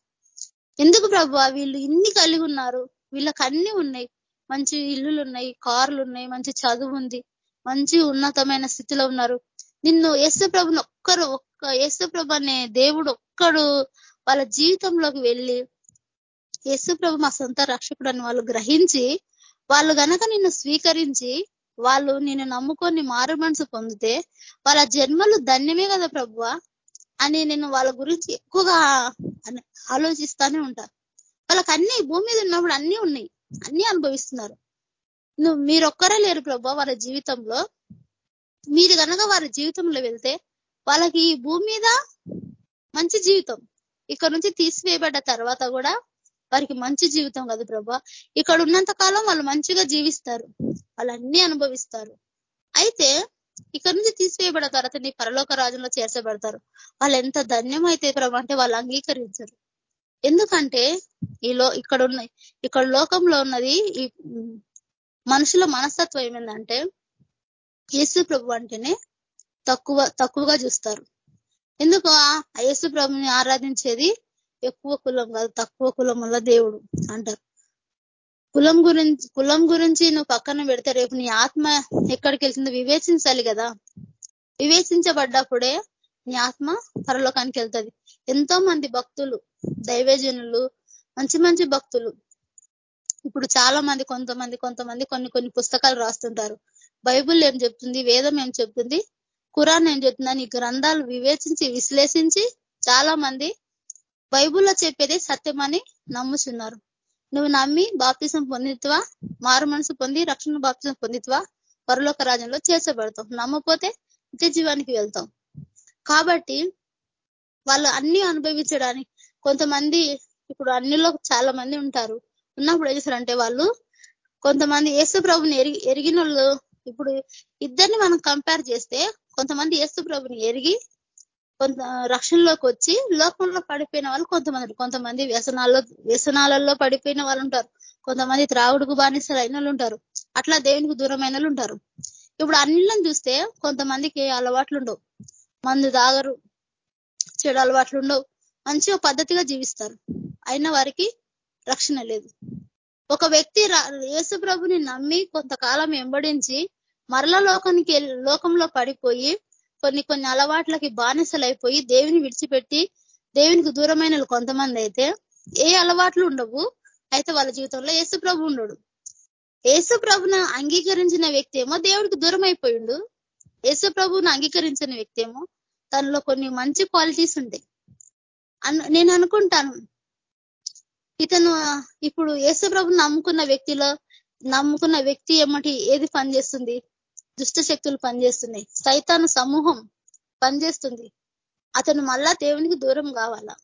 ఎందుకు ప్రభు? వీళ్ళు ఇన్ని కలిగి ఉన్నారు. వీళ్ళకి అన్ని ఉన్నాయి. మంచి ఇల్లులు ఉన్నాయి కార్లు ఉన్నాయి మంచి చదువు ఉంది మంచి ఉన్నతమైన స్థితిలో ఉన్నారు. నిన్ను యేసు ప్రభుని ఒక్కరు ఒక్క యేసు ప్రభు అనే దేవుడు ఒక్కడు వాళ్ళ జీవితంలోకి వెళ్ళి యేసు ప్రభు మా సొంత రక్షకుడు అని వాళ్ళు గ్రహించి వాళ్ళు గనక నిన్ను స్వీకరించి వాళ్ళు నేను నమ్ముకొని మారు మనసు పొందితే వాళ్ళ జన్మలు ధన్యమే కదా ప్రభువ అని నేను వాళ్ళ గురించి ఎక్కువగా ఆలోచిస్తానే ఉంటా. వాళ్ళకి అన్ని భూమి మీద ఉన్నప్పుడు అన్ని ఉన్నాయి. అన్ని అనుభవిస్తున్నారు. నువ్వు మీరొక్కరే లేరు ప్రభు వాళ్ళ జీవితంలో. మీరు కనుక వారి జీవితంలో వెళ్తే వాళ్ళకి ఈ భూమి మీద మంచి జీవితం. ఇక్కడ నుంచి తీసివేయబడ్డ తర్వాత కూడా వారికి మంచి జీవితం కాదు ప్రభా. ఇక్కడ ఉన్నంత కాలం వాళ్ళు మంచిగా జీవిస్తారు. వాళ్ళు అన్ని అనుభవిస్తారు. అయితే ఇక్కడ నుంచి తీసివేయబడిన తర్వాత నీ పరలోక రాజంలో చేర్చబడతారు. వాళ్ళు ఎంత ధన్యం అయితే ప్రభు అంటే వాళ్ళు అంగీకరించరు. ఎందుకంటే ఈ లో ఇక్కడ ఉన్న ఇక్కడ లోకంలో ఉన్నది ఈ మనుషుల మనస్తత్వం ఏమైందంటే యేసు ప్రభు అంటేనే తక్కువ తక్కువగా చూస్తారు. ఎందుకు ఆ యేసు ప్రభుని ఆరాధించేది ఎక్కువ కులం కాదు తక్కువ కులం వల్ల దేవుడు అంటారు. కులం గురించి కులం గురించి నువ్వు పక్కన పెడితే రేపు నీ ఆత్మ ఎక్కడికి వెళ్తుందో వివేచించాలి కదా. వివేచించబడ్డప్పుడే నీ ఆత్మ పరలోకానికి వెళ్తుంది. ఎంతో మంది భక్తులు దైవజనులు మంచి మంచి భక్తులు. ఇప్పుడు చాలా మంది కొంతమంది కొంతమంది కొన్ని కొన్ని పుస్తకాలు రాస్తుంటారు. బైబుల్ ఏం చెప్తుంది వేదం ఏం చెప్తుంది కురాన్ ఏం చెప్తుందని అని గ్రంథాలు వివేచించి విశ్లేషించి చాలా మంది బైబుల్లో చెప్పేదే సత్యమని నమ్ముచున్నారు. నువ్వు నమ్మి బాప్తిసం పొందిత్వా? మారు మనసు పొంది రక్షణ బాప్తిసం పొందిత్వా? పరలోక రాజ్యంలో చేర్చబడతాం నమ్మపోతే నిత్య జీవానికి వెళ్తాం కాబట్టి వాళ్ళు అన్ని అనుభవించడానికి కొంతమంది ఇప్పుడు అన్నిలో చాలా మంది ఉంటారు. ఉన్నప్పుడు ఏం చేస్తారంటే వాళ్ళు కొంతమంది యేసు ప్రభుని ఎరిగి ఎరిగిన వాళ్ళు ఇప్పుడు ఇద్దరిని మనం కంపేర్ చేస్తే కొంతమంది యేసు ప్రభుని ఎరిగి కొంత రక్షణలోకి వచ్చి లోకంలో పడిపోయిన వాళ్ళు కొంతమంది కొంతమంది వ్యసనాల్లో వ్యసనాలలో పడిపోయిన వాళ్ళు ఉంటారు. కొంతమంది త్రావుడుకు బానిసలు అయిన ఉంటారు. అట్లా దేవునికి దూరమైన ఉంటారు. ఇప్పుడు అన్నిళ్ళని చూస్తే కొంతమందికి అలవాట్లు ఉండవు మందు తాగరు చెడు అలవాట్లు ఉండవు మంచిగా పద్ధతిగా జీవిస్తారు. అయిన వారికి రక్షణ లేదు. ఒక వ్యక్తి యేసు ప్రభుని నమ్మి కొంతకాలం వెంబడించి మరల లోకానికి లోకంలో పడిపోయి కొన్ని కొన్ని అలవాట్లకి బానిసలైపోయి దేవుని విడిచిపెట్టి దేవునికి దూరమైన కొంతమంది అయితే ఏ అలవాట్లు ఉండవు. అయితే వాళ్ళ జీవితంలో యేసు ప్రభు ఉండడు. యేసు ప్రభును అంగీకరించిన వ్యక్తి ఏమో దేవుడికి దూరం అయిపోయిండు యేసు ప్రభును అంగీకరించిన వ్యక్తి ఏమో తనలో కొన్ని మంచి క్వాలిటీస్ ఉంటాయి. నేను అనుకుంటాను. ఇతను ఇప్పుడు యేసు ప్రభుని నమ్ముకున్న వ్యక్తిలో నమ్ముకున్న వ్యక్తి ఏమటి ఏది పనిచేస్తుంది? దుష్ట శక్తులు పనిచేస్తున్నాయి. సైతాను సమూహం పనిచేస్తుంది. అతను మళ్ళా దేవునికి దూరం కావాలా?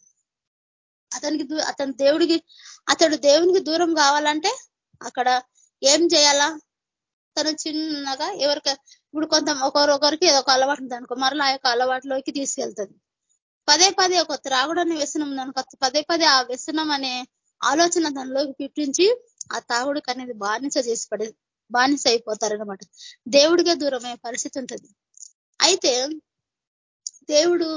అతనికి అతను దేవుడికి అతడు దేవునికి దూరం కావాలంటే అక్కడ ఏం చేయాలా? తను చిన్నగా ఎవరికి ఇప్పుడు కొంత ఒకరొకరికి ఒక అలవాటు ఉందనుకో అనుకో మరలా ఆ యొక్క అలవాటులోకి తీసుకెళ్తుంది. పదే పదే ఒక త్రాగుడని వ్యసనం ఉందనుకో పదే పదే ఆ వ్యసనం అనే ఆలోచన దానిలోకి పిప్పించి ఆ తాగుడికి అనేది బానిస చేసి బానిస అయిపోతారనమాట దేవుడికే దూరమయ్యే పరిస్థితి ఉంటుంది. అయితే దేవుడు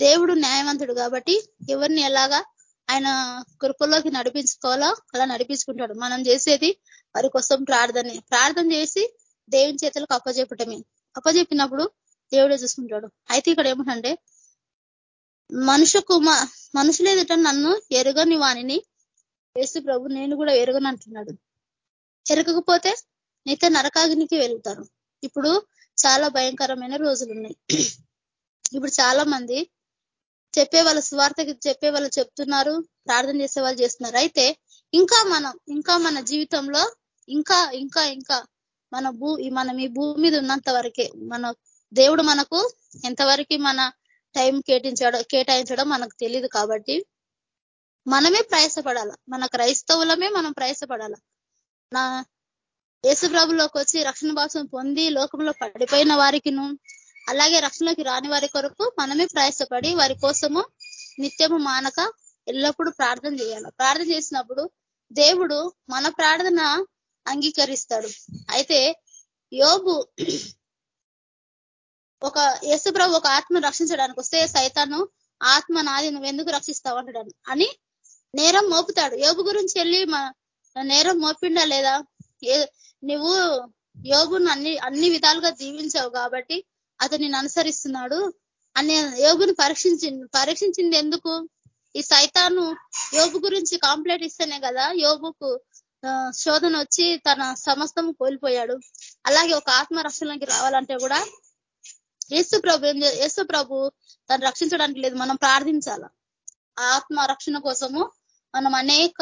దేవుడు న్యాయవంతుడు కాబట్టి ఎవరిని ఎలాగా ఆయన కృపలోకి నడిపించుకోవాలో అలా నడిపించుకుంటాడు. మనం చేసేది వారి కోసం ప్రార్థన. ప్రార్థన చేసి దేవుని చేతులకు అప్పజెప్పటమే. అప్పజెప్పినప్పుడు దేవుడే చూసుకుంటాడు. అయితే ఇక్కడ ఏమిటంటే మనుషుకు మనుషులు ఎదుట నన్ను ఎరగని వాణిని యేసు ప్రభు నేను కూడా ఎరగను అంటున్నాడు ఎరగకపోతే అయితే నరకాగ్నికి వెళ్తారు. ఇప్పుడు చాలా భయంకరమైన రోజులు ఉన్నాయి. ఇప్పుడు చాలా మంది చెప్పే వాళ్ళ స్వార్థకి చెప్పే వాళ్ళు చెప్తున్నారు ప్రార్థన చేసే వాళ్ళు చేస్తున్నారు. అయితే ఇంకా మనం ఇంకా మన జీవితంలో ఇంకా ఇంకా ఇంకా మన భూ మనం ఈ భూమి మీద ఉన్నంత వరకే మన దేవుడు మనకు ఎంతవరకు మన టైం కేటాయించడం కేటాయించడం మనకు తెలియదు కాబట్టి మనమే ప్రయాసపడాల. మన క్రైస్తవులమే మనం ప్రయాసపడాల. నా యేసుప్రభులోకి వచ్చి రక్షణ భాషను పొంది లోకంలో పడిపోయిన వారికిను అలాగే రక్షణలోకి రాని వారి కొరకు మనమే ప్రయాసపడి వారి కోసము నిత్యము మానక ఎల్లప్పుడూ ప్రార్థన చేయాలి. ప్రార్థన చేసినప్పుడు దేవుడు మన ప్రార్థన అంగీకరిస్తాడు. అయితే యోబు ఒక యేసుప్రభు ఒక ఆత్మను రక్షించడానికి వస్తే సైతాను ఆత్మ నాది నువ్వు ఎందుకు రక్షిస్తావు అంటాడు. అని నేరం మోపుతాడు. యోబు గురించి వెళ్ళి నేరం మోపిండా లేదా? నువ్వు యోగును అన్ని అన్ని విధాలుగా దీవించావు కాబట్టి అతని అనుసరిస్తున్నాడు. అని యోగుని పరీక్షించి పరీక్షించింది ఎందుకు? ఈ సైతాను యోగు గురించి కాంప్లైంట్ ఇస్తేనే కదా యోగుకు శోధన వచ్చి తన సమస్తం కోల్పోయాడు. అలాగే ఒక ఆత్మ రక్షణలోకి రావాలంటే కూడా యేసు ప్రభు యేసు ప్రభు తను రక్షించడానికి లేదు. మనం ప్రార్థించాల? ఆత్మ రక్షణ కోసము మనం అనేక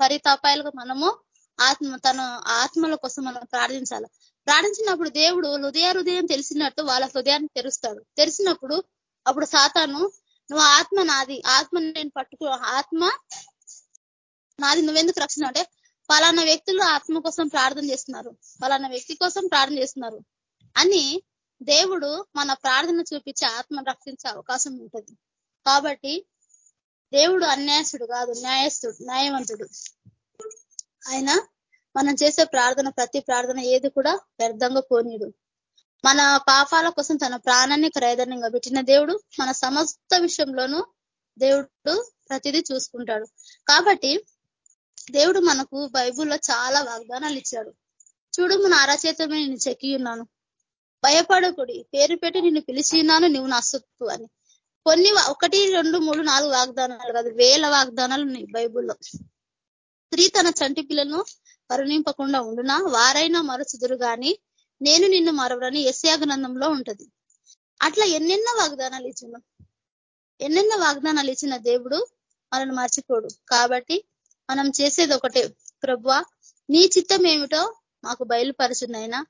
పరితాపాయలకు మనము ఆత్మ తన ఆత్మల కోసం మనం ప్రార్థించాలి. ప్రార్థించినప్పుడు దేవుడు హృదయ హృదయం తెలిసినట్టు వాళ్ళ హృదయాన్ని తెరుస్తాడు. తెరిచినప్పుడు అప్పుడు సాతాను నువ్వు ఆత్మ నాది ఆత్మ నేను పట్టుకో ఆత్మ నాది నువ్వెందుకు రక్షణ? అంటే పలానా వ్యక్తులు ఆత్మ కోసం ప్రార్థన చేస్తున్నారు. పలానా వ్యక్తి కోసం ప్రార్థన చేస్తున్నారు. అని దేవుడు మన ప్రార్థన చూపించి ఆత్మ రక్షించే అవకాశం ఉంటుంది. కాబట్టి దేవుడు అన్యాయస్తుడు కాదు న్యాయస్తుడు న్యాయవంతుడు. ఆయన మనం చేసే ప్రార్థన ప్రతి ప్రార్థన ఏది కూడా వ్యర్థంగా పోనీడు. మన పాపాల కోసం తన ప్రాణాన్ని క్రయదనంగా పెట్టిన దేవుడు మన సమస్త విషయంలోనూ దేవుడు ప్రతిదీ చూసుకుంటాడు. కాబట్టి దేవుడు మనకు బైబుల్లో చాలా వాగ్దానాలు ఇచ్చాడు. చూడు మన అరచేతమే నేను చెక్కి ఉన్నాను. భయపడకుడి పేరు పెట్టి నిన్ను పిలిచి ఉన్నాను నువ్వు నా సొత్తు అని. కొన్ని ఒకటి రెండు మూడు నాలుగు వాగ్దానాలు కాదు వేల వాగ్దానాలు ఉన్నాయి బైబుల్లో. స్త్రీ తన చంటి పిల్లను కరుణింపకుండా ఉండునా? వారైనా మరుసుదురు గాని నేను నిన్ను మరవరని ఎస్యా గ్రంథంలో ఉంటది. అట్లా ఎన్నెన్నో వాగ్దానాలు ఇచ్చిన ఎన్నెన్నో వాగ్దానాలు ఇచ్చిన దేవుడు మనల్ని మర్చిపోడు. కాబట్టి మనం చేసేది ఒకటే. ప్రభ్వా నీ చిత్తం ఏమిటో మాకు బయలుపరచునైనా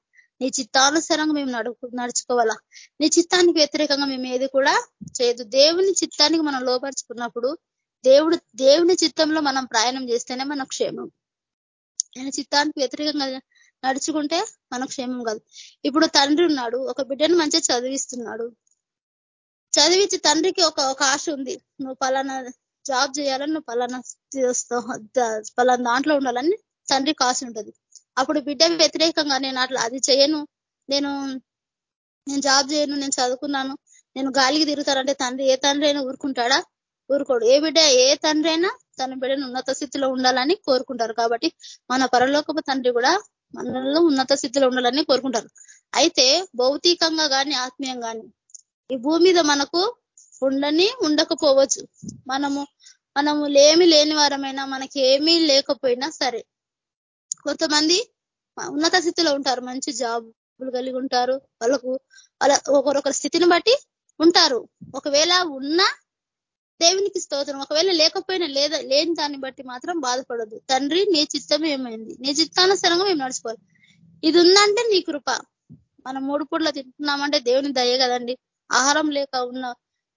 నీ చిత్తానుసారంగా మేము నడుపు నడుచుకోవాలా? నీ చిత్తానికి వ్యతిరేకంగా మేము ఏది కూడా చేయదు. దేవుని చిత్తానికి మనం లోపరుచుకున్నప్పుడు దేవుడు దేవుని చిత్తంలో మనం ప్రయాణం చేస్తేనే మన క్షేమం. ఆయన చిత్తానికి వ్యతిరేకంగా నడుచుకుంటే మన క్షేమం కాదు. ఇప్పుడు తండ్రి ఉన్నాడు ఒక బిడ్డను మంచిగా చదివిస్తున్నాడు. చదివించి తండ్రికి ఒక ఒక ఆశ ఉంది. నువ్వు పలానా జాబ్ చేయాలని నువ్వు పలానా పలానా దాంట్లో ఉండాలని తండ్రికి ఆశ ఉంటుంది. అప్పుడు బిడ్డ వ్యతిరేకంగా నేను అట్లా అది చేయను నేను నేను జాబ్ చేయను నేను చదువుకున్నాను నేను గాలికి తిరుగుతానంటే తండ్రి ఏ తండ్రి అయినా ఊరుకుంటాడా? ఊరుకోడు. ఏ బిడ్డ ఏ తండ్రి అయినా తన బిడ్డను ఉన్నత స్థితిలో ఉండాలని కోరుకుంటారు. కాబట్టి మన పరలోకపు తండ్రి కూడా మనలో ఉన్నత స్థితిలో ఉండాలని కోరుకుంటారు. అయితే భౌతికంగా కానీ ఆత్మీయంగా కానీ ఈ భూమి మీద మనకు ఉండని ఉండకపోవచ్చు. మనము మనము లేమి లేని వారమైనా మనకి ఏమీ లేకపోయినా సరే కొంతమంది ఉన్నత స్థితిలో ఉంటారు. మంచి జాబులు కలిగి ఉంటారు. వాళ్ళకు వాళ్ళ ఒకరొకరి స్థితిని బట్టి ఉంటారు. ఒకవేళ ఉన్నా దేవునికి స్తోత్రం. ఒకవేళ లేకపోయినా లేదా లేని దాన్ని బట్టి మాత్రం బాధపడదు తండ్రి నీ చిత్తం ఏమైంది? నీ చిత్తానుసరంగా మేము నడుచుకోవాలి. ఇది ఉందంటే నీ కృప. మనం మూడు పూట్ల తింటున్నామంటే దేవుని దయ కదండి. ఆహారం లేక ఉన్న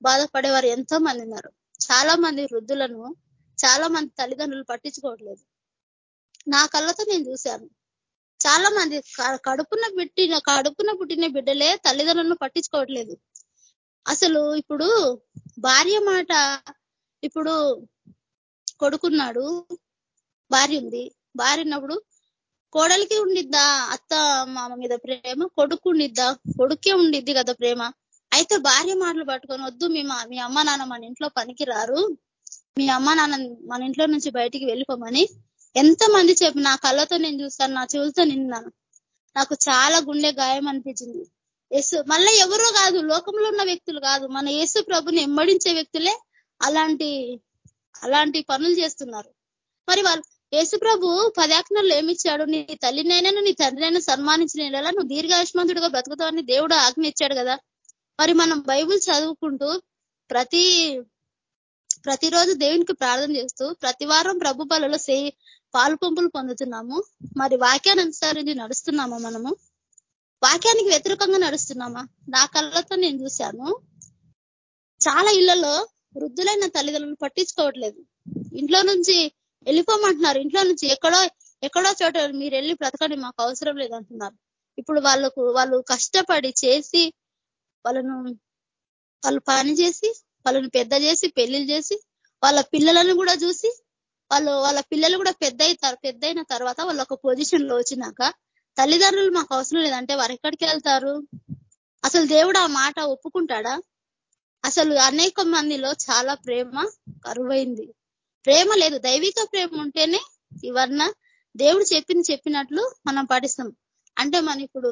బాధపడేవారు ఎంతో మంది ఉన్నారు. చాలా మంది వృద్ధులను చాలా మంది తల్లిదండ్రులు పట్టించుకోవట్లేదు. నా కళ్ళతో నేను చూశాను. చాలా మంది కడుపున పెట్టిన కడుపున పుట్టిన బిడ్డలే తల్లిదండ్రులను పట్టించుకోవట్లేదు. అసలు ఇప్పుడు భార్య మాట ఇప్పుడు కొడుకున్నాడు భార్య ఉంది. భార్య ఉన్నప్పుడు కోడలికి ఉండిద్దా? అత్త మామ మీద ప్రేమ కొడుకు ఉండిద్దా? కొడుకే ఉండిద్ది కదా ప్రేమ. అయితే భార్య మాటలు పట్టుకొని వద్దు మీ మీ అమ్మ నాన్న మన ఇంట్లో పనికి రారు మీ అమ్మ నాన్న మన ఇంట్లో నుంచి బయటికి వెళ్ళిపోమని ఎంత మంది చెప్పి నా కళ్ళతో నేను చూస్తాను నా చెవులతో నిన్నాను. నాకు చాలా గుండె గాయం అనిపించింది. యేసు మళ్ళీ ఎవరో కాదు లోకంలో ఉన్న వ్యక్తులు కాదు. మన యేసు ప్రభుని ఎమ్మడించే వ్యక్తులే అలాంటి అలాంటి పనులు చేస్తున్నారు. మరి వాళ్ళు యేసు ప్రభు పదాజ్ఞలు ఏమిచ్చాడు? నీ తల్లినైనా నీ తండ్రినైనా సన్మానించిన నువ్వు దీర్ఘాయుష్మంతుడిగా బ్రతుకుతావని దేవుడు ఆజ్ఞ ఇచ్చాడు కదా. మరి మనం బైబుల్ చదువుకుంటూ ప్రతి ప్రతిరోజు దేవునికి ప్రార్థన చేస్తూ ప్రతి వారం ప్రభు బలలో సే పాలు పంపులు పొందుతున్నాము. మరి వాక్యాన్ని అనుసరించి నడుస్తున్నామా మనము? వాక్యానికి వ్యతిరేకంగా నడుస్తున్నామా? నా కళ్ళతో నేను చూశాను. చాలా ఇళ్ళలో వృద్ధులైన తల్లిదండ్రులు పట్టించుకోవట్లేదు. ఇంట్లో నుంచి వెళ్ళిపోమంటున్నారు. ఇంట్లో నుంచి ఎక్కడో ఎక్కడో చోట మీరు వెళ్ళి బ్రతకండి మాకు అవసరం లేదంటున్నారు ఇప్పుడు వాళ్ళకు వాళ్ళు కష్టపడి చేసి వాళ్ళను వాళ్ళు పని చేసి వాళ్ళని పెద్ద చేసి పెళ్ళిళ్ళు చేసి వాళ్ళ పిల్లలను కూడా చూసి వాళ్ళు వాళ్ళ పిల్లలు కూడా పెద్ద పెద్ద అయిన తర్వాత వాళ్ళు ఒక పొజిషన్లో వచ్చినాక తల్లిదండ్రులు మాకు అవసరం లేదంటే వారు ఎక్కడికి వెళ్తారు? అసలు దేవుడు ఆ మాట ఒప్పుకుంటాడా? అసలు అనేక మందిలో చాలా ప్రేమ కరువైంది. ప్రేమ లేదు. దైవిక ప్రేమ ఉంటేనే ఇవన్న దేవుడు చెప్పింది చెప్పినట్లు మనం పాటిస్తాం అంటే మన ఇప్పుడు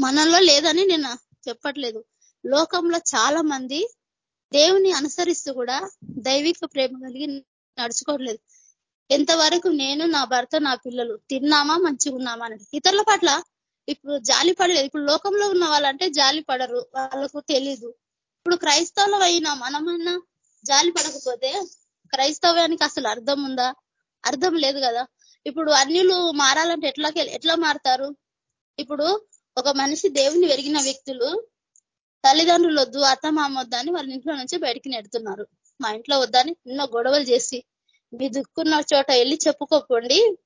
మనలో లేదని నేను చెప్పట్లేదు. లోకంలో చాలా మంది దేవుని అనుసరిస్తూ కూడా దైవిక ప్రేమ కలిగి నడుచుకోవట్లేదు. ఎంతవరకు నేను నా భర్త నా పిల్లలు తిన్నామా మంచిగా ఉన్నామా అని ఇతరుల పట్ల ఇప్పుడు జాలి పడలేదు. ఇప్పుడు లోకంలో ఉన్న వాళ్ళంటే జాలి పడరు. వాళ్ళకు తెలీదు. ఇప్పుడు క్రైస్తవులం అయినా మనమన్నా జాలి పడకపోతే క్రైస్తవ్యానికి అసలు అర్థం ఉందా? అర్థం లేదు కదా. ఇప్పుడు అన్యులు మారాలంటే ఎట్లా ఎట్లా మారతారు? ఇప్పుడు ఒక మనిషి దేవుని వెరిగిన వ్యక్తులు తల్లిదండ్రులు వద్దు అత్త మామ వద్దని వాళ్ళ ఇంట్లో నుంచి బయటికి నెడుతున్నారు. మా ఇంట్లో వద్దని ఎన్నో గొడవలు చేసి మీ దుక్కున్న చోట వెళ్ళి చెప్పుకోకండి.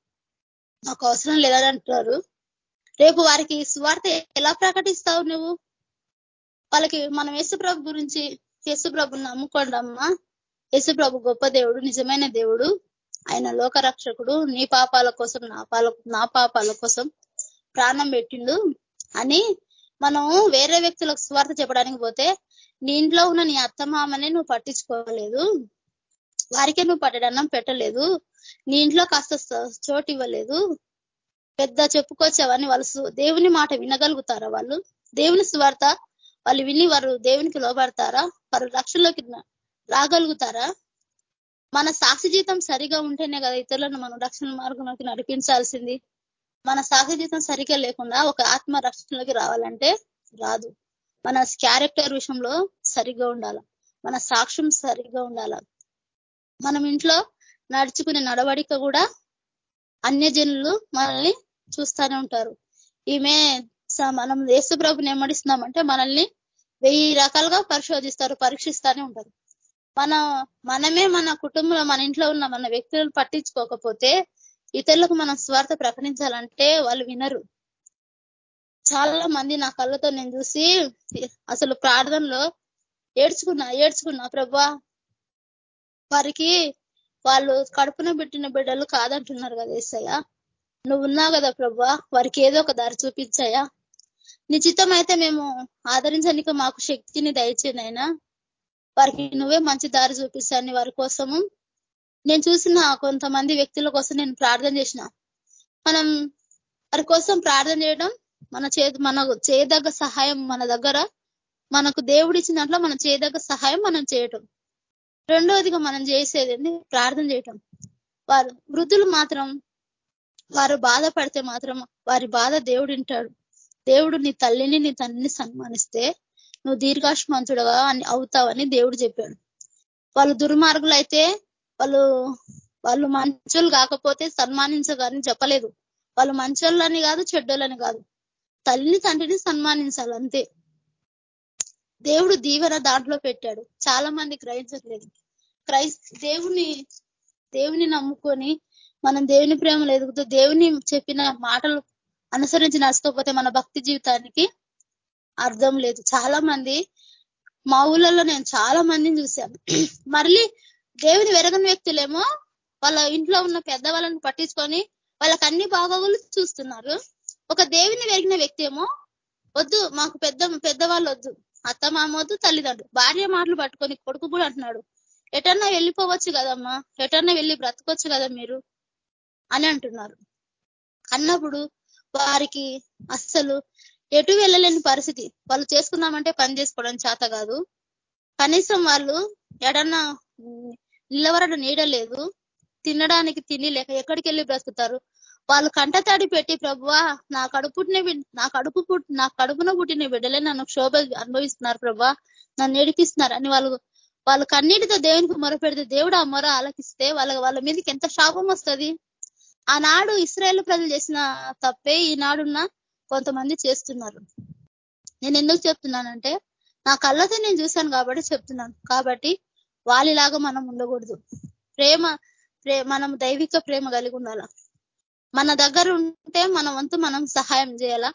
నాకు అవసరం లేదని అంటున్నారు. రేపు వారికి స్వార్థ ఎలా ప్రకటిస్తావు నువ్వు? వాళ్ళకి మనం యేసుప్రభు గురించి యేసుప్రభుని నమ్ముకోండి అమ్మా. యేసుప్రభు గొప్ప దేవుడు నిజమైన దేవుడు. ఆయన లోకరక్షకుడు. నీ పాపాల కోసం నా పాల నా పాపాల కోసం ప్రాణం పెట్టిండు. అని మనం వేరే వ్యక్తులకు స్వార్థ చెప్పడానికి పోతే నీ ఇంట్లో ఉన్న నీ అత్తమామనే నువ్వు పట్టించుకోలేదు. వారికే నువ్వు పట్టడన్నం పెట్టలేదు. నీ ఇంట్లో కాస్త చోటు ఇవ్వలేదు. పెద్ద చెప్పుకొచ్చేవని వాళ్ళు దేవుని మాట వినగలుగుతారా వాళ్ళు? దేవుని స్వార్థ వాళ్ళు విని వారు దేవునికి లోబడతారా? వారు రక్షణలోకి రాగలుగుతారా? మన సాక్షి జీతం సరిగా ఉంటేనే కదా ఇతరులను మనం రక్షణ మార్గంలోకి నడిపించాల్సింది. మన సాక్షి జీతం సరిగా లేకుండా ఒక ఆత్మ రక్షణలోకి రావాలంటే రాదు. మన క్యారెక్టర్ విషయంలో సరిగ్గా ఉండాల. మన సాక్ష్యం సరిగ్గా ఉండాల. మనం ఇంట్లో నడుచుకునే నడవడిక కూడా అన్యజనులు మనల్ని చూస్తూనే ఉంటారు. ఈమె మనం యేసు ప్రభుని ఏమడిస్తున్నామంటే మనల్ని వెయ్యి రకాలుగా పరిశోధిస్తారు పరీక్షిస్తూనే ఉంటారు. మన మనమే మన కుటుంబంలో మన ఇంట్లో ఉన్న మన వ్యక్తులను పట్టించుకోకపోతే ఇతరులకు మనం స్వార్థ ప్రకటించాలంటే వాళ్ళు వినరు. చాలా మంది నా కళ్ళతో నేను చూసి అసలు ప్రార్థనలో ఏడ్చుకున్నా ఏడ్చుకున్నా ప్రభా వారికి వాళ్ళు కడుపున పెట్టిన బిడ్డలు కాదంటున్నారు కదా ఏసయ్య. నువ్వు ఉన్నావు కదా ప్రభా వారికి ఏదో ఒక దారి చూపించాయా? నిశ్చితం అయితే మేము ఆదరించడానికి మాకు శక్తిని దయచేనైనా వారికి నువ్వే మంచి దారి చూపిస్తాను వారి కోసము? నేను చూసిన కొంతమంది వ్యక్తుల కోసం నేను ప్రార్థన చేసిన. మనం వారి కోసం ప్రార్థన చేయడం మన చే మన చేయదగ్గ సహాయం మన దగ్గర. మనకు దేవుడు ఇచ్చిన దాంట్లో మనం చేయదగ్గ సహాయం మనం చేయటం. రెండవదిగా మనం చేసేది ప్రార్థన చేయటం. వారు వృద్ధులు మాత్రం వారు బాధపడితే మాత్రం వారి బాధ దేవుడు వింటాడు. దేవుడు నీ తల్లిని నీ తండ్రిని సన్మానిస్తే నువ్వు దీర్ఘాష్మంతుడుగా అవుతావని దేవుడు చెప్పాడు. వాళ్ళు దుర్మార్గులు అయితే వాళ్ళు వాళ్ళు మంచోళ్ళు కాకపోతే సన్మానించగాని చెప్పలేదు. వాళ్ళు మంచోళ్ళని కాదు చెడ్డోళ్ళని కాదు. తల్లిని తండ్రిని సన్మానించాలి అంతే దేవుడు దీవెన దాంట్లో పెట్టాడు. చాలా మంది గ్రహించట్లేదు క్రై దేవుని దేవుని నమ్ముకొని మనం దేవుని ప్రేమలు ఎదుగుతూ దేవుని చెప్పిన మాటలు అనుసరించి నడుచుకోకపోతే మన భక్తి జీవితానికి అర్థం లేదు. చాలా మంది మా ఊళ్ళలో నేను చాలా మందిని చూశాను. <clears throat> మళ్ళీ దేవుని వెరగని వ్యక్తులేమో వాళ్ళ ఇంట్లో ఉన్న పెద్దవాళ్ళని పట్టించుకొని వాళ్ళకి అన్ని బాగోగులు చూస్తున్నారు. ఒక దేవుని వెరిగిన వ్యక్తి ఏమో వద్దు మాకు పెద్ద పెద్దవాళ్ళు వద్దు. అత్త మామద్దు తల్లిదండ్రులు. భార్య మాటలు పట్టుకొని కొడుకు కూడా అంటున్నాడు. ఎటన్నా వెళ్ళిపోవచ్చు కదమ్మా. ఎటన్నా వెళ్ళి బ్రతకొచ్చు కదా మీరు? అని అంటున్నారు. అన్నప్పుడు వారికి అస్సలు ఎటు వెళ్ళలేని పరిస్థితి. వాళ్ళు చేసుకుందామంటే పని చేసుకోవడం చేత కాదు. కనీసం వాళ్ళు ఎడన్నా నిలవరడం నీడలేదు తినడానికి తిని లేక ఎక్కడికి వెళ్ళి బ్రతుకుతారు? వాళ్ళు కంటతాడి పెట్టి ప్రభువా నా కడుపుట్టిన నా కడుపు పుట్టి నా కడుపున పుట్టిన బిడ్డలే నన్ను క్షోభ అనుభవిస్తున్నారు ప్రభా నన్ను ఏడిపిస్తున్నారు అని వాళ్ళు వాళ్ళు కన్నీటితో దేవునికి మొరపెడితే దేవుడు ఆ మొర ఆలకిస్తే వాళ్ళ వాళ్ళ మీదకి ఎంత శాపం వస్తుంది? ఆనాడు ఇస్రాయేల్ ప్రజలు చేసిన తప్పే ఈనాడున్న కొంతమంది చేస్తున్నారు. నేను ఎందుకు చెప్తున్నానంటే నా కళ్ళతో నేను చూశాను కాబట్టి చెప్తున్నాను. కాబట్టి వాళ్ళలాగా మనం ఉండకూడదు. ప్రేమ ప్రే మనం దైవిక ప్రేమ కలిగి ఉండాల? మన దగ్గర ఉంటే మన వంతు మనం సహాయం చేయాలా?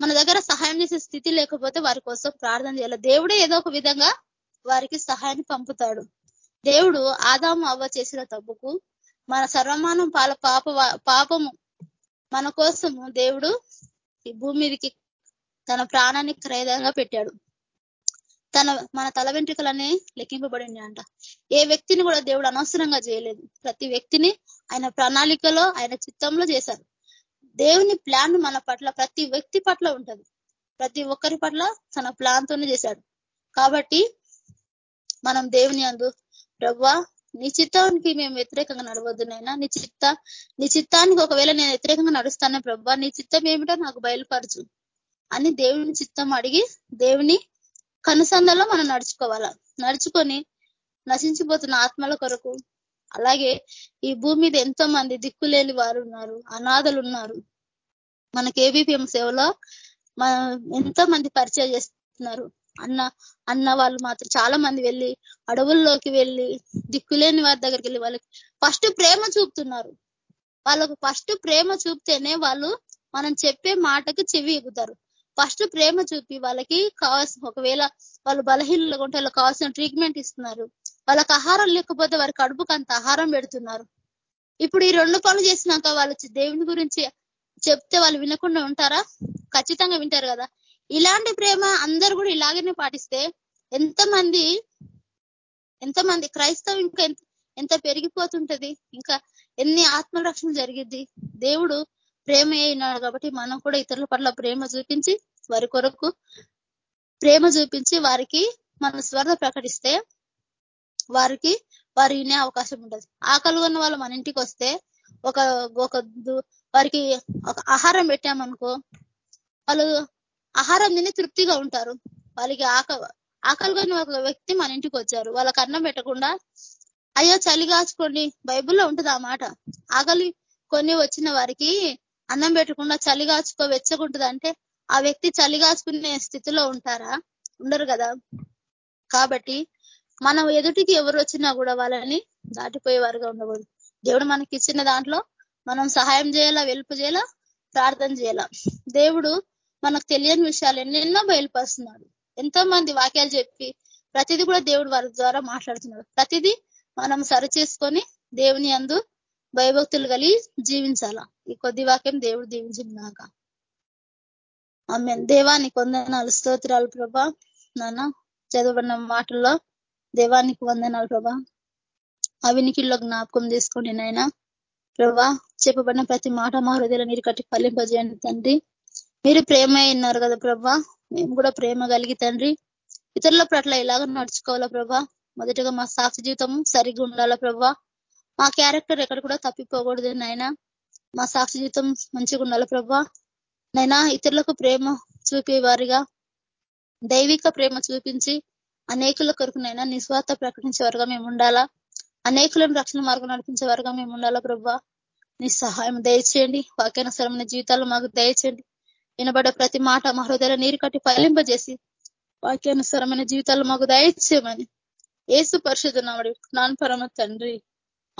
మన దగ్గర సహాయం చేసే స్థితి లేకపోతే వారి కోసం ప్రార్థన చేయాలి? దేవుడే ఏదో ఒక విధంగా వారికి సహాయాన్ని పంపుతాడు. దేవుడు ఆదాము అవ్వ చేసిన తప్పుకు మన సర్వమానం పాల పాప పాపము మన కోసము దేవుడు ఈ భూమి మీదకి తన ప్రాణాన్ని క్రయదంగా పెట్టాడు. తన మన తల వెంట్రుకలనే లెక్కింపబడింది అంట ఏ వ్యక్తిని కూడా దేవుడు అనవసరంగా చేయలేదు. ప్రతి వ్యక్తిని ఆయన ప్రణాళికలో ఆయన చిత్తంలో చేశారు. దేవుని ప్లాన్ మన పట్ల ప్రతి వ్యక్తి పట్ల ఉంటుంది. ప్రతి ఒక్కరి పట్ల తన ప్లాన్ తోనే చేశాడు. కాబట్టి మనం దేవుని అందు ప్రవ్వా నీ చిత్తానికి మేము వ్యతిరేకంగా నడవద్దు నైనా నీ చిత్త నీ చిత్తానికి ఒకవేళ నేను వ్యతిరేకంగా నడుస్తానే ప్రభా నీ చిత్తం ఏమిటో నాకు బయలుపరచు అని దేవుని చిత్తం అడిగి దేవుని కనుసందలో మనం నడుచుకోవాలా? నడుచుకొని నశించిపోతున్న ఆత్మల కొరకు అలాగే ఈ భూమి మీద ఎంతో మంది దిక్కులేని వారు ఉన్నారు అనాథలు ఉన్నారు మనకి ఏబిపిఎం సేవలో ఎంతో మంది పరిచయం చేస్తున్నారు. అన్న అన్న వాళ్ళు మాత్రం చాలా మంది వెళ్ళి అడవుల్లోకి వెళ్ళి దిక్కులేని వారి దగ్గరికి వెళ్ళి వాళ్ళకి ఫస్ట్ ప్రేమ చూపుతున్నారు. వాళ్ళకు ఫస్ట్ ప్రేమ చూపితేనే వాళ్ళు మనం చెప్పే మాటకు చెవి ఎగుతారు ఫస్ట్ ప్రేమ చూపి వాళ్ళకి కావాల్సిన ఒకవేళ వాళ్ళు బలహీనలుగా ఉంటే వాళ్ళకి కావాల్సిన ట్రీట్మెంట్ ఇస్తున్నారు. వాళ్ళకి ఆహారం లేకపోతే వారి కడుపుకి అంత ఆహారం పెడుతున్నారు. ఇప్పుడు ఈ రెండు పనులు చేసినాక వాళ్ళు దేవుని గురించి చెప్తే వాళ్ళు వినకుండా ఉంటారా? ఖచ్చితంగా వింటారు కదా. ఇలాంటి ప్రేమ అందరు కూడా ఇలాగనే పాటిస్తే ఎంతమంది ఎంతమంది క్రైస్తవం ఇంకా ఎంత పెరిగిపోతుంటది. ఇంకా ఎన్ని ఆత్మరక్షణ జరిగిద్ది. దేవుడు ప్రేమ అయినాడు కాబట్టి మనం కూడా ఇతరుల పట్ల ప్రేమ చూపించి వారి కొరకు ప్రేమ చూపించి వారికి మన స్వర్ణ ప్రకటిస్తే వారికి వారు వినే అవకాశం ఉంటుంది. ఆకలి ఉన్న వాళ్ళు మన ఇంటికి వస్తే ఒక ఒక వారికి ఒక ఆహారం పెట్టామనుకో వాళ్ళు ఆహారం తిని తృప్తిగా ఉంటారు. వాళ్ళకి ఆక ఆకలిగా ఒక వ్యక్తి మన ఇంటికి వచ్చారు. వాళ్ళకి అన్నం పెట్టకుండా అయ్యో చలి కాచుకోండి బైబుల్లో ఉంటుంది ఆ మాట. ఆకలి కొన్ని వచ్చిన వారికి అన్నం పెట్టకుండా చలి కాచుకో వెచ్చకుంటుంది అంటే ఆ వ్యక్తి చలి కాచుకునే స్థితిలో ఉంటారా? ఉండరు కదా. కాబట్టి మనం ఎదుటికి ఎవరు వచ్చినా కూడా వాళ్ళని దాటిపోయేవారుగా ఉండకూడదు. దేవుడు మనకి ఇచ్చిన దాంట్లో మనం సహాయం చేయాలా వెలుపు చేయాలా ప్రార్థన చేయాలా? దేవుడు మనకు తెలియని విషయాలు ఎన్నెన్నో బయలుపరుస్తున్నాడు. ఎంతో మంది వాక్యాలు చెప్పి ప్రతిదీ కూడా దేవుడు వారి ద్వారా మాట్లాడుతున్నాడు. ప్రతిదీ మనం సరి చేసుకొని దేవుని అందు భయభక్తులు కలిగి జీవించాలా? ఈ కొద్ది వాక్యం దేవుడు దీవించినాక ఆమె దేవానికి వందనాలు స్తోత్రాలు ప్రభా. నాన్న చదవబడిన మాటల్లో దేవానికి వందనాలు ప్రభా. అవినికిల్లో జ్ఞాపకం తీసుకోండి నాయన ప్రభా చెప్పబడిన ప్రతి మాట మా హృదయలో మీరు కట్టి ఫలింపజేయండి తండ్రి. మీరు ప్రేమ అయినారు కదా ప్రభా. మేము కూడా ప్రేమ కలిగి తండ్రి. ఇతరుల పట్ల ఎలాగ నడుచుకోవాలా ప్రభా? మొదటగా మా సాక్షి జీవితం సరిగ్గా ఉండాలా ప్రభా? మా క్యారెక్టర్ ఎక్కడ కూడా తప్పిపోకూడదు నాయన. మా సాక్షి జీవితం మంచిగా ఉండాలా ప్రభా? నైనా ఇతరులకు ప్రేమ చూపేవారిగా దైవిక ప్రేమ చూపించి అనేకుల కొరకునైనా నిస్వార్థ ప్రకటించే వరగా మేము ఉండాలా? అనేకులను రక్షణ మార్గం నడిపించే వరగా మేము ఉండాలా ప్రభా? నీ సహాయం దయచేయండి. వాక్యానుసరమైన జీవితాలు మాకు దయచేయండి. వినబడ్డ ప్రతి మాట మా హృదయాల నీరు కట్టి ఫలింపజేసి వాక్యానుసరమైన జీవితాలు మాకు దయచేయమని ఏసు నాడు నాన్ పరమ తండ్రి.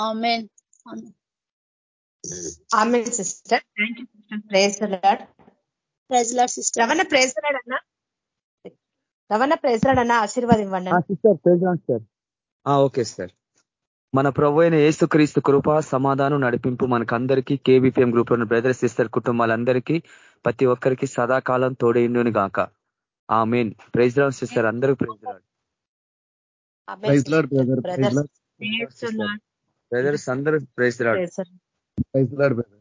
Amen. Sister. Sister praise Lord praise Lord sister Ravana praise Lord అన్నా. రవణ ప్రేజ్ లాడ్ అన్న. ఆశీర్వాదం ఇవ్వండి సార్. Okay sir. మన ప్రభు అయిన క్రీస్తు కృప సమాధానం నడిపింపు మనకందరికీ కేబీపీఎం గ్రూప్లో బ్రదర్ సిస్టర్ కుటుంబాలందరికీ ప్రతి ఒక్కరికి సదాకాలం తోడైండుని గాక. Amen praise Lord sister. అందరూ ప్రైజ్ రాడ్ బ్రదర్స్. అందరూ praise Lord praise Lord brother.